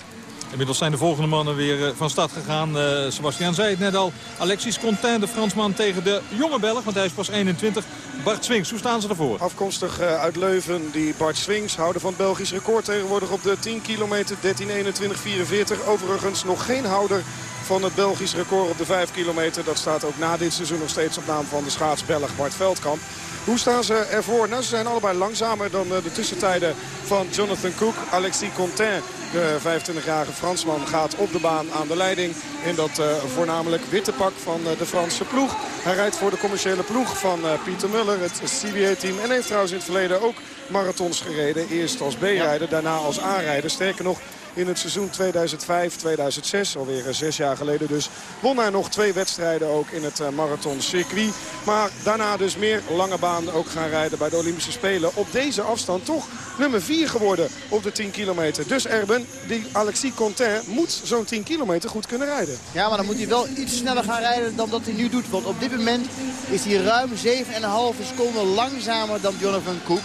Inmiddels zijn de volgende mannen weer eh, van start gegaan. Uh, Sebastian zei het net al. Alexis Contain, de Fransman, tegen de jonge Belg. Want hij is pas 21. Bart Swings, hoe staan ze ervoor? Afkomstig uh, uit Leuven, die Bart Swings. Houder van het Belgisch record tegenwoordig op de 10 kilometer. 13.21.44. Overigens nog geen houder van het Belgisch record op de 5 kilometer. Dat staat ook na dit seizoen nog steeds op naam van de schaatsbelg Bart Veldkamp. Hoe staan ze ervoor? Nou, ze zijn allebei langzamer dan de tussentijden van Jonathan Cook. Alexis Contain, de 25-jarige Fransman, gaat op de baan aan de leiding. In dat uh, voornamelijk witte pak van uh, de Franse ploeg. Hij rijdt voor de commerciële ploeg van Pieter Muller, het CBA-team. En heeft trouwens in het verleden ook marathons gereden. Eerst als B-rijder, daarna als A-rijder. Sterker nog, in het seizoen 2005-2006. Alweer zes jaar geleden dus. Won hij nog twee wedstrijden ook in het marathon circuit. Maar daarna dus meer lange baan ook gaan rijden bij de Olympische Spelen. Op deze afstand toch nummer 4 geworden op de 10 kilometer. Dus Erben, die Alexis Contain moet zo'n 10 kilometer goed kunnen rijden. Ja, maar dan moet hij wel iets sneller gaan rijden dan dat hij nu doet. Want op dit moment is hij ruim 7,5 seconden langzamer dan Jonathan Cook.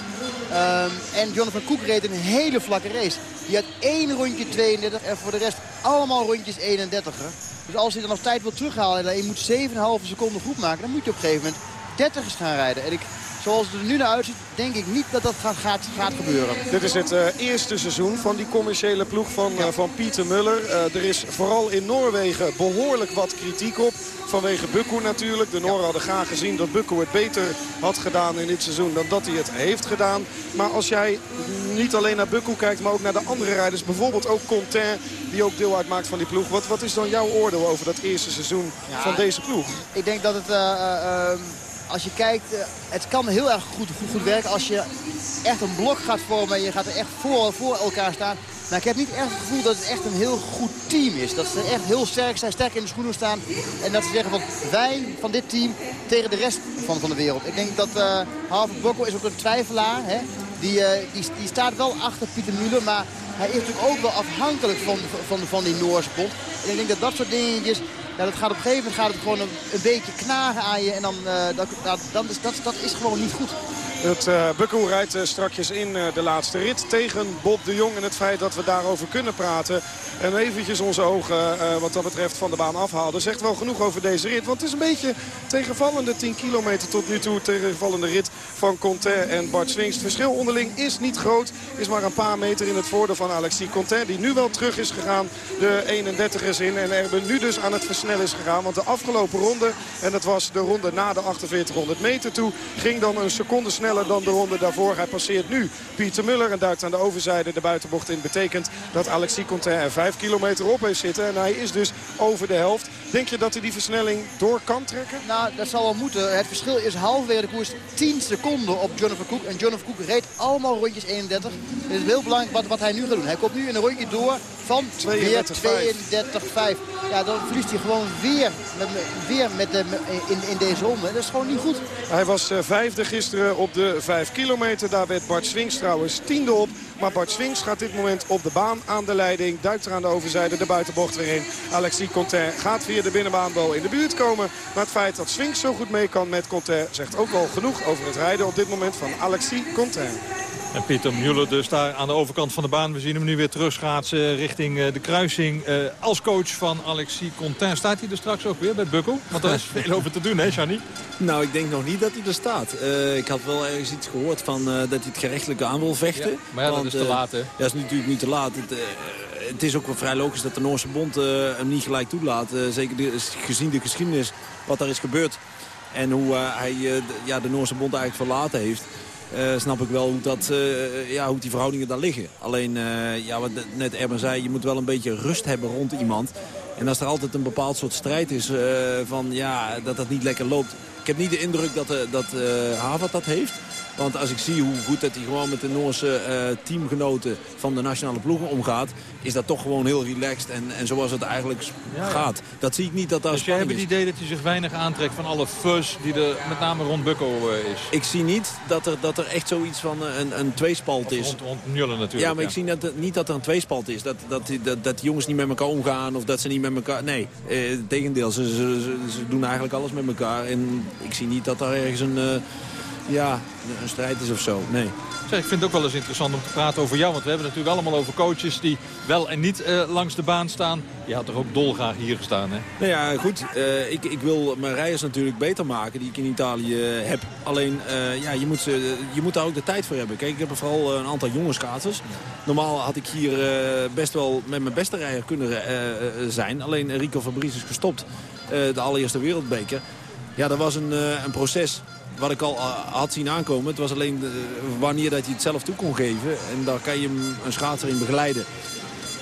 Um, en Jonathan Cook reed een hele vlakke race. Die had één rondje 32 en voor de rest allemaal rondjes 31. Dus als hij dan nog tijd wil terughalen en je moet 7,5 seconden goed maken... dan moet je op een gegeven moment 30 gaan rijden. En ik, zoals het er nu naar uitziet, denk ik niet dat dat gaat, gaat, gebeuren. Dit is het uh, eerste seizoen van die commerciële ploeg van, uh, van Pieter Muller. Uh, er is vooral in Noorwegen behoorlijk wat kritiek op. Vanwege Bukko natuurlijk. De Noren hadden graag gezien dat Bukko het beter had gedaan in dit seizoen dan dat hij het heeft gedaan. Maar als jij niet alleen naar Bukko kijkt, maar ook naar de andere rijders. Bijvoorbeeld ook Contain, die ook deel uitmaakt van die ploeg. Wat, wat is dan jouw oordeel over dat eerste seizoen ja, van deze ploeg? Ik denk dat het... Uh, als je kijkt, het kan heel erg goed, goed, goed werken als je echt een blok gaat vormen en je gaat er echt voor, voor elkaar staan. Maar ik heb niet echt het gevoel dat het echt een heel goed team is. Dat ze echt heel sterk zijn, sterk in de schoenen staan. En dat ze zeggen van wij van dit team tegen de rest van, van de wereld. Ik denk dat uh, Harvard Bokko is ook een twijfelaar. Hè? Die, uh, die, die staat wel achter Pieter Müller, maar hij is natuurlijk ook wel afhankelijk van, van, van die Noorse bond. En ik denk dat dat soort dingetjes, dat gaat op een gegeven moment gaat het gewoon een, beetje knagen aan je. En dan, uh, dat, dat, dan is, dat, dat is gewoon niet goed. Het uh, rijdt uh, strakjes in uh, de laatste rit tegen Bob de Jong. En het feit dat we daarover kunnen praten. En eventjes onze ogen wat dat betreft van de baan afhaalden. Zegt wel genoeg over deze rit. Want het is een beetje tegenvallende 10 kilometer tot nu toe. Tegenvallende rit van Contain en Bart Swings. Het verschil onderling is niet groot. Is maar een paar meter in het voordeel van Alexis Contain. Die nu wel terug is gegaan. De 31ers in. En er nu dus aan het versnellen is gegaan. Want de afgelopen ronde. En dat was de ronde na de 4800 meter toe. Ging dan een seconde sneller dan de ronde daarvoor. Hij passeert nu Pieter Muller en duikt aan de overzijde de buitenbocht in. Betekent dat Alexis Contain er 5 kilometer op heeft zitten. En hij is dus over de helft. Denk je dat hij die versnelling door kan trekken? Nou, dat zal wel moeten. Het verschil is halverwege de koers 10 seconden op Jonathan Cook. En Jonathan Cook reed allemaal rondjes 31. Het is heel belangrijk wat, wat hij nu gaat doen. Hij komt nu in een rondje door van 32-5. Ja, dan verliest hij gewoon weer, met, weer met de, in, in deze ronde. Dat is gewoon niet goed. Hij was uh, vijfde gisteren op de 5 kilometer. Daar werd Bart Swings trouwens tiende op. Maar Bart Swings gaat dit moment op de baan aan de leiding. Duikt er aan de overzijde de buitenbocht weer in. Alexis Contain gaat via de binnenbaan wel in de buurt komen. Maar het feit dat Swings zo goed mee kan met Contain... zegt ook wel genoeg over het rijden op dit moment van Alexis Contain. En Pieter Muller dus daar aan de overkant van de baan. We zien hem nu weer terugschaatsen richting de kruising. Uh, als coach van Alexis Contain. Staat hij er straks ook weer bij Bukkel? Want er is veel over te doen, hè, Jani? Nou, ik denk nog niet dat hij er staat. Uh, ik had wel ergens iets gehoord van uh, dat hij het gerechtelijke aan wil vechten. Ja, maar ja, want, dat is te laat, hè? Ja, dat is natuurlijk niet te laat. Het, het is ook wel vrij logisch dat de Noorse bond hem niet gelijk toelaat. zeker de, gezien de geschiedenis wat daar is gebeurd. En hoe hij ja, de Noorse bond eigenlijk verlaten heeft. Uh, snap ik wel hoe, dat, uh, ja, hoe die verhoudingen daar liggen. Alleen, uh, ja, wat net Erben zei, je moet wel een beetje rust hebben rond iemand. En als er altijd een bepaald soort strijd is eh, van ja, dat dat niet lekker loopt. Ik heb niet de indruk dat, eh, dat Havert dat heeft. Want als ik zie hoe goed dat hij gewoon met de Noorse teamgenoten van de nationale ploegen omgaat... is dat toch gewoon heel relaxed en, en zoals het eigenlijk Ja, gaat. Dat zie ik niet dat daar Dus jij hebt het idee dat hij zich weinig aantrekt van alle fuzz die er met name rond Bukko is. Ik zie niet dat er, dat er echt zoiets van een, een tweespalt is. Rond, rond Mullen natuurlijk. Ja, maar ik zie dat, niet dat er een tweespalt is. Dat, dat, dat, dat die jongens niet met elkaar omgaan of dat ze niet met elkaar... Nee, eh, tegendeel. Ze, ze, ze, doen eigenlijk alles met elkaar. En ik zie niet dat daar ergens een, eh, ja, een strijd is of zo. Nee. Zeg, ik vind het ook wel eens interessant om te praten over jou. Want we hebben het natuurlijk allemaal over coaches die wel en niet eh, langs de baan staan. Je had toch ook dolgraag hier gestaan, hè? Nou ja, goed. eh, ik, ik wil mijn rijders natuurlijk beter maken die ik in Italië eh, heb. Alleen, ja, je moet, ze, je moet daar ook de tijd voor hebben. Kijk, ik heb er vooral een aantal jonge schaatsers. Normaal had ik hier best wel met mijn beste rijder kunnen zijn. Alleen Rico Fabrice is gestopt. de allereerste wereldbeker. Ja, dat was een, een proces wat ik al eh, had zien aankomen. Het was alleen eh, wanneer dat je het zelf toe kon geven. En daar kan je hem een schaatser in begeleiden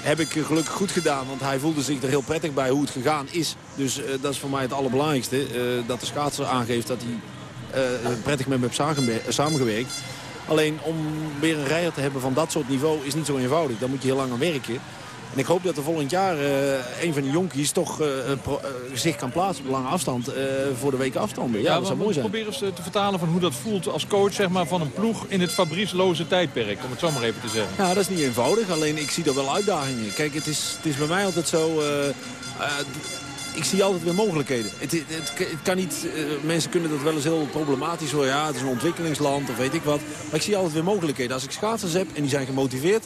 heb ik gelukkig goed gedaan. Want hij voelde zich er heel prettig bij hoe het gegaan is. Dus eh, dat is voor mij het allerbelangrijkste. dat de schaatser aangeeft dat hij prettig met me heeft samengewer- samengewerkt. Alleen om weer een rijder te hebben van dat soort niveau is niet zo eenvoudig. Daar moet je heel lang aan werken. En ik hoop dat er volgend jaar eh, een van de jonkies toch eh, pro- eh, zich kan plaatsen op lange afstand voor de weken afstanden. Ja, dat zou mooi zijn. Probeer eens te vertalen van hoe dat voelt als coach zeg maar, van een ploeg in het fabriesloze tijdperk. Om het zo maar even te zeggen. Ja, dat is niet eenvoudig. Alleen ik zie er wel uitdagingen. Kijk, het is, het is bij mij altijd zo... ik zie altijd weer mogelijkheden. Het, het, het, het kan niet, mensen kunnen dat wel eens heel problematisch horen. Ja, het is een ontwikkelingsland of weet ik wat. Maar ik zie altijd weer mogelijkheden. Als ik schaatsers heb en die zijn gemotiveerd...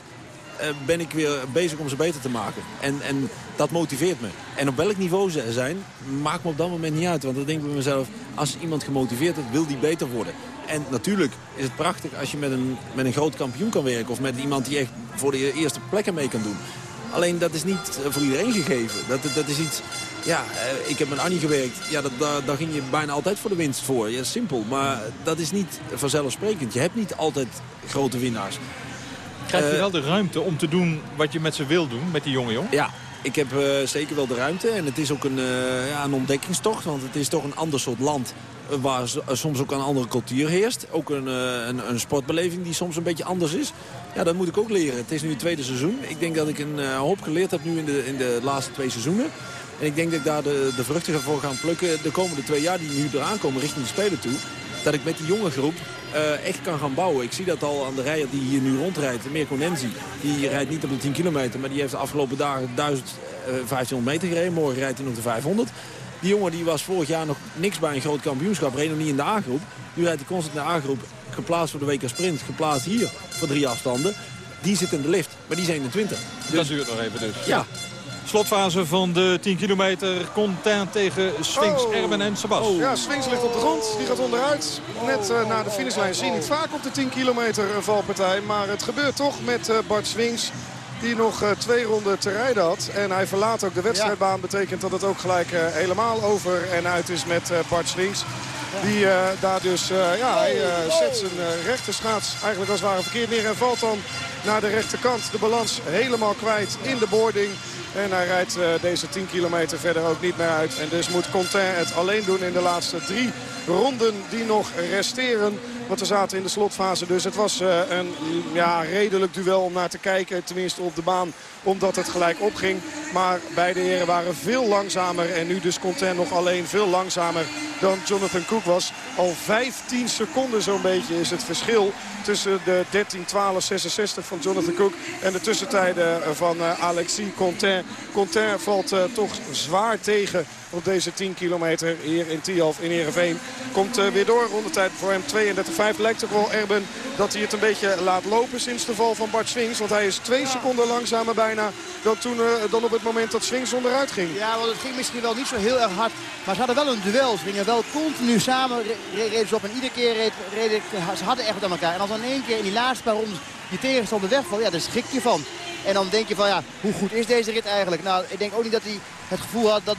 eh, ben ik weer bezig om ze beter te maken. En, en dat motiveert me. En op welk niveau ze zijn, maakt me op dat moment niet uit. Want dan denk ik bij mezelf, als iemand gemotiveerd is, wil die beter worden. En natuurlijk is het prachtig als je met een, met een groot kampioen kan werken. Of met iemand die echt voor de eerste plekken mee kan doen. Alleen dat is niet eh, voor iedereen gegeven. Dat, dat is iets... Ja, eh, ik heb met Annie gewerkt. Ja, dat, daar, daar ging je bijna altijd voor de winst voor. Ja, simpel. Maar dat is niet vanzelfsprekend. Je hebt niet altijd grote winnaars. Krijg je Eh, wel de ruimte om te doen wat je met ze wil doen, met die jonge jong? Ja, ik heb eh, zeker wel de ruimte. En het is ook een, eh, ja, een ontdekkingstocht. Want het is toch een ander soort land. Waar soms ook een andere cultuur heerst. Ook een, een, een sportbeleving die soms een beetje anders is. Ja, dat moet ik ook leren. Het is nu het tweede seizoen. Ik denk dat ik een hoop geleerd heb nu in de, in de laatste twee seizoenen. En ik denk dat ik daar de, de vruchten voor ga plukken de komende twee jaar die nu eraan komen richting de Spelen toe. Dat ik met die jonge groep eh, echt kan gaan bouwen. Ik zie dat al aan de rijder die hier nu rondrijdt, Mirko Nenzi. Die rijdt niet op de 10 kilometer, maar die heeft de afgelopen dagen 1000, eh, 1500 meter gereden. Morgen rijdt hij nog de 500. Die jongen die was vorig jaar nog niks bij een groot kampioenschap. Reed nog niet in de A-groep. Nu rijdt hij constant in de A-groep. Geplaatst voor de WK Sprint. Geplaatst hier voor drie afstanden. Die zit in de lift, maar die is 21. Dat duurt nog even dus. Ja. Slotfase van de 10 kilometer. Content tegen Sphinx, Oh. Erben en Sebas. Ja, Swings ligt op de grond. Die gaat onderuit. Net eh, na de finishlijn zie je niet vaak op de 10 kilometer een valpartij. Maar het gebeurt toch met eh, Bart Swings. Die nog eh, twee ronden te rijden had. En hij verlaat ook de wedstrijdbaan. Betekent dat het ook gelijk eh, helemaal over en uit is met eh, Bart Swings. Die eh, daar dus, eh, ja, hij eh, zet zijn eh, rechter schaats eigenlijk als het ware verkeerd neer. En valt dan naar de rechterkant. De balans helemaal kwijt in de boarding. En hij rijdt eh, deze 10 kilometer verder ook niet meer uit. En dus moet Contain het alleen doen in de laatste drie ronden die nog resteren. Want we zaten in de slotfase. Dus het was eh, een ja, redelijk duel om naar te kijken. Tenminste op de baan. Omdat het gelijk opging. Maar beide heren waren veel langzamer. En nu dus Contain nog alleen veel langzamer dan Jonathan Cook was. Al 15 seconden zo'n beetje is het verschil tussen de 13-12-66 van Jonathan Cook en de tussentijden van eh, Alexis Contain. Contain valt eh, toch zwaar tegen op deze 10 kilometer hier in Tialf in Heerenveen. Komt eh, weer door, rondetijd voor hem 32-5. Lijkt toch wel Erben dat hij het een beetje laat lopen sinds de val van Bart Swings. Want hij is twee seconden langzamer bijna dan, toen, eh, dan op het moment dat Swings onderuit ging. Ja, want het ging misschien wel niet zo heel erg hard. Maar ze hadden wel een duel. Ze gingen wel continu samen, re- re- reden ze op. En iedere keer reed, reden, ze hadden echt wat aan elkaar. En als dan één keer in die laatste paar rondes die tegenstander wegvalt, ja, daar schrik je van. En dan denk je van, ja, hoe goed is deze rit eigenlijk? Nou, ik denk ook niet dat hij het gevoel had dat,